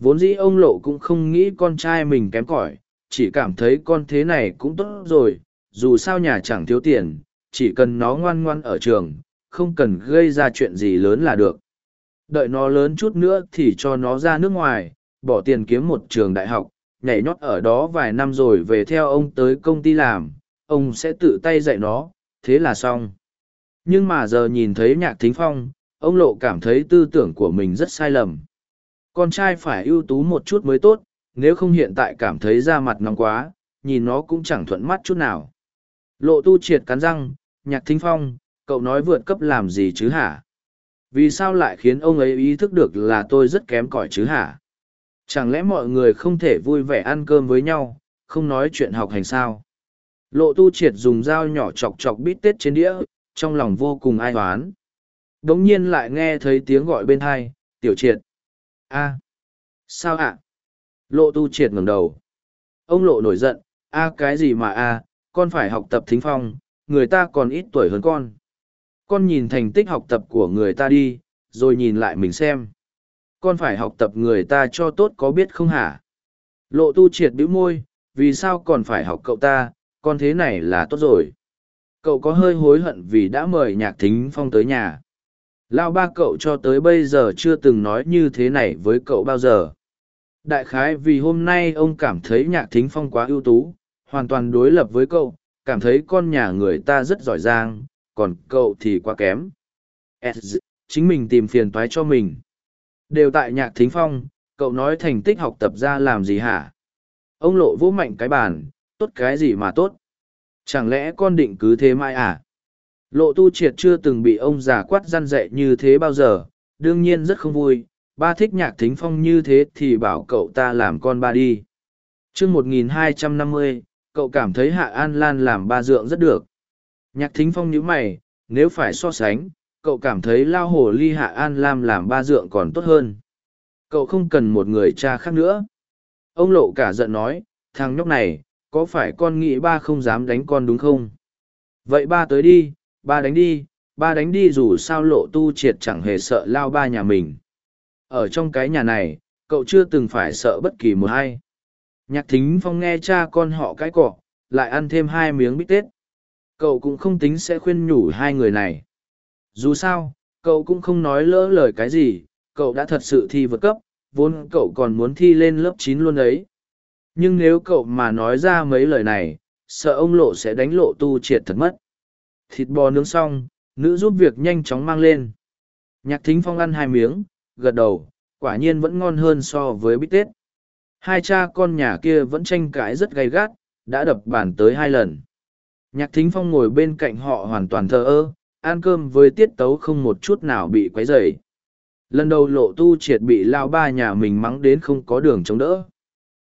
vốn dĩ ông lộ cũng không nghĩ con trai mình kém cỏi, chỉ cảm thấy con thế này cũng tốt rồi, dù sao nhà chẳng thiếu tiền, chỉ cần nó ngoan ngoan ở trường, không cần gây ra chuyện gì lớn là được. Đợi nó lớn chút nữa thì cho nó ra nước ngoài, bỏ tiền kiếm một trường đại học, nhảy nhót ở đó vài năm rồi về theo ông tới công ty làm, ông sẽ tự tay dạy nó, thế là xong. Nhưng mà giờ nhìn thấy nhạc thính phong, ông lộ cảm thấy tư tưởng của mình rất sai lầm con trai phải ưu tú một chút mới tốt, nếu không hiện tại cảm thấy da mặt nóng quá, nhìn nó cũng chẳng thuận mắt chút nào. Lộ tu triệt cắn răng, nhạc thính phong, cậu nói vượt cấp làm gì chứ hả? Vì sao lại khiến ông ấy ý thức được là tôi rất kém cỏi chứ hả? Chẳng lẽ mọi người không thể vui vẻ ăn cơm với nhau, không nói chuyện học hành sao? Lộ tu triệt dùng dao nhỏ chọc chọc bít tết trên đĩa, trong lòng vô cùng ai toán đ n g nhiên lại nghe thấy tiếng gọi bên hai, tiểu triệt a. Sao ạ? Lộ tu triệt ngẩng đầu. Ông lộ nổi giận a cái gì mà a con phải học tập thính phong người ta còn ít tuổi hơn con. Con nhìn thành tích học tập của người ta đi rồi nhìn lại mình xem. Con phải học tập người ta cho tốt có biết không hả? Lộ tu triệt bĩu môi, vì sao còn phải học cậu ta, con thế này là tốt rồi. Cậu có hơi hối hận vì đã mời nhạc thính phong tới nhà. Lao ba cậu cho tới bây giờ chưa từng nói như thế này với cậu bao giờ. Đại khái vì hôm nay ông cảm thấy nhạc thính phong quá ưu tú, hoàn toàn đối lập với cậu, cảm thấy con nhà người ta rất giỏi giang, còn cậu thì quá kém. Chính mình tìm phiền toái cho mình. Đều tại nhạc thính phong, cậu nói thành tích học tập ra làm gì hả? Ông lộ vỗ mạnh cái bàn, tốt cái gì mà tốt? Chẳng lẽ con định cứ thế mãi à? Lộ tu triệt chưa từng bị ông già quát răn dạy như thế bao giờ, đương nhiên rất không vui, ba thích nhạc thính phong như thế thì bảo cậu ta làm con ba đi. chương 1250, cậu cảm thấy Hạ An Lan làm ba dượng rất được. Nhạc thính phong nhíu mày, nếu phải so sánh, cậu cảm thấy lao hồ ly Hạ An Lam làm ba dượng còn tốt hơn. Cậu không cần một người cha khác nữa. Ông lộ cả giận nói, thằng nhóc này, có phải con nghĩ ba không dám đánh con đúng không? Vậy ba tới đi, ba đánh đi, ba đánh đi dù sao lộ tu triệt chẳng hề sợ lao ba nhà mình. Ở trong cái nhà này, cậu chưa từng phải sợ bất kỳ một ai. Nhạc thính phong nghe cha con họ cãi cọ, lại ăn thêm hai miếng bít tết. Cậu cũng không tính sẽ khuyên nhủ hai người này. Dù sao, cậu cũng không nói lỡ lời cái gì, cậu đã thật sự thi vượt cấp, vốn cậu còn muốn thi lên lớp chín luôn đấy. Nhưng nếu cậu mà nói ra mấy lời này, sợ ông lộ sẽ đánh lộ tu triệt thật mất. Thịt bò nướng xong, nữ giúp việc nhanh chóng mang lên. Nhạc thính phong ăn hai miếng, gật đầu, quả nhiên vẫn ngon hơn so với bít tết. Hai cha con nhà kia vẫn tranh cãi rất gay gắt, đã đập bàn tới hai lần. Nhạc thính phong ngồi bên cạnh họ hoàn toàn thờ ơ, ăn cơm với tiết tấu không một chút nào bị quấy rầy. Lần đầu lộ tu triệt bị lao ba nhà mình mắng đến không có đường chống đỡ.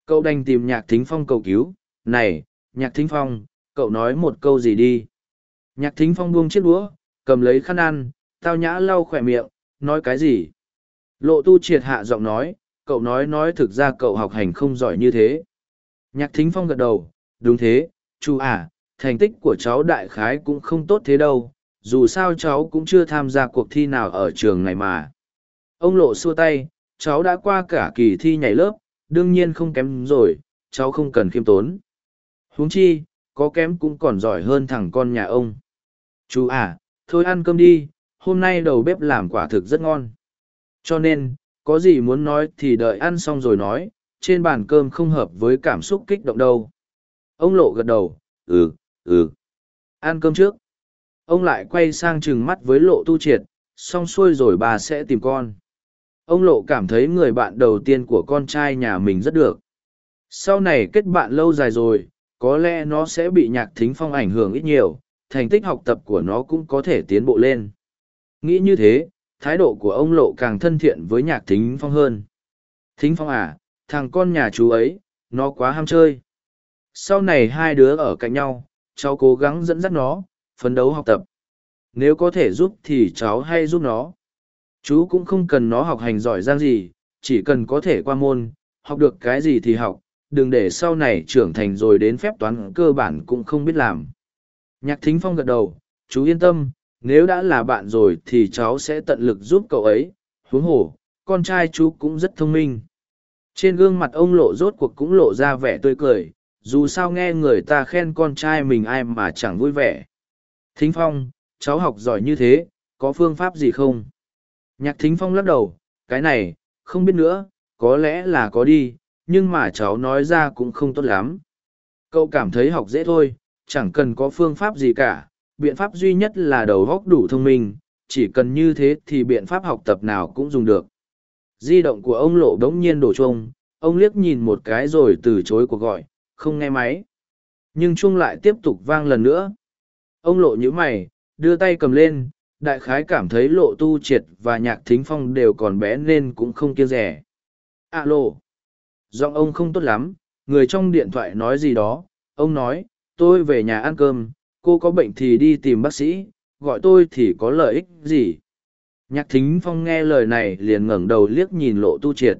Cậu đành tìm nhạc thính phong cầu cứu, này, nhạc thính phong, cậu nói một câu gì đi. Nhạc thính phong buông chiếc đũa, cầm lấy khăn ăn, tao nhã lau khỏe miệng, nói cái gì. Lộ tu triệt hạ giọng nói, cậu nói nói thực ra cậu học hành không giỏi như thế. Nhạc thính phong gật đầu, đúng thế, chú à, thành tích của cháu đại khái cũng không tốt thế đâu, dù sao cháu cũng chưa tham gia cuộc thi nào ở trường này mà. Ông lộ xua tay, cháu đã qua cả kỳ thi nhảy lớp, đương nhiên không kém rồi, cháu không cần khiêm tốn. huống chi, có kém cũng còn giỏi hơn thằng con nhà ông. Chú à, thôi ăn cơm đi, hôm nay đầu bếp làm quả thực rất ngon. Cho nên, có gì muốn nói thì đợi ăn xong rồi nói, trên bàn cơm không hợp với cảm xúc kích động đâu. Ông lộ gật đầu, ừ, ừ. Ăn cơm trước. Ông lại quay sang trừng mắt với lộ tu triệt, xong xuôi rồi bà sẽ tìm con. Ông lộ cảm thấy người bạn đầu tiên của con trai nhà mình rất được. Sau này kết bạn lâu dài rồi, có lẽ nó sẽ bị nhạc thính phong ảnh hưởng ít nhiều, thành tích học tập của nó cũng có thể tiến bộ lên. Nghĩ như thế, thái độ của ông lộ càng thân thiện với nhạc thính phong hơn. Thính phong à, thằng con nhà chú ấy, nó quá ham chơi. Sau này hai đứa ở cạnh nhau, cháu cố gắng dẫn dắt nó, phấn đấu học tập. Nếu có thể giúp thì cháu hay giúp nó. Chú cũng không cần nó học hành giỏi giang gì, chỉ cần có thể qua môn, học được cái gì thì học, đừng để sau này trưởng thành rồi đến phép toán cơ bản cũng không biết làm. Nhạc thính phong gật đầu, chú yên tâm, nếu đã là bạn rồi thì cháu sẽ tận lực giúp cậu ấy, huống hồ, con trai chú cũng rất thông minh. Trên gương mặt ông lộ rốt cuộc cũng lộ ra vẻ tươi cười, dù sao nghe người ta khen con trai mình ai mà chẳng vui vẻ. Thính phong, cháu học giỏi như thế, có phương pháp gì không? Nhạc thính phong lắc đầu, cái này, không biết nữa, có lẽ là có đi, nhưng mà cháu nói ra cũng không tốt lắm. Cậu cảm thấy học dễ thôi, chẳng cần có phương pháp gì cả, biện pháp duy nhất là đầu góc đủ thông minh, chỉ cần như thế thì biện pháp học tập nào cũng dùng được. Di động của ông lộ đống nhiên đổ chuông, ông liếc nhìn một cái rồi từ chối cuộc gọi, không nghe máy. Nhưng chuông lại tiếp tục vang lần nữa. Ông lộ như mày, đưa tay cầm lên, đại khái cảm thấy lộ tu triệt và nhạc thính phong đều còn bé nên cũng không kiêng rẻ. Alo! Giọng ông không tốt lắm, người trong điện thoại nói gì đó, ông nói, tôi về nhà ăn cơm, cô có bệnh thì đi tìm bác sĩ, gọi tôi thì có lợi ích gì. Nhạc thính phong nghe lời này liền ngẩng đầu liếc nhìn lộ tu triệt.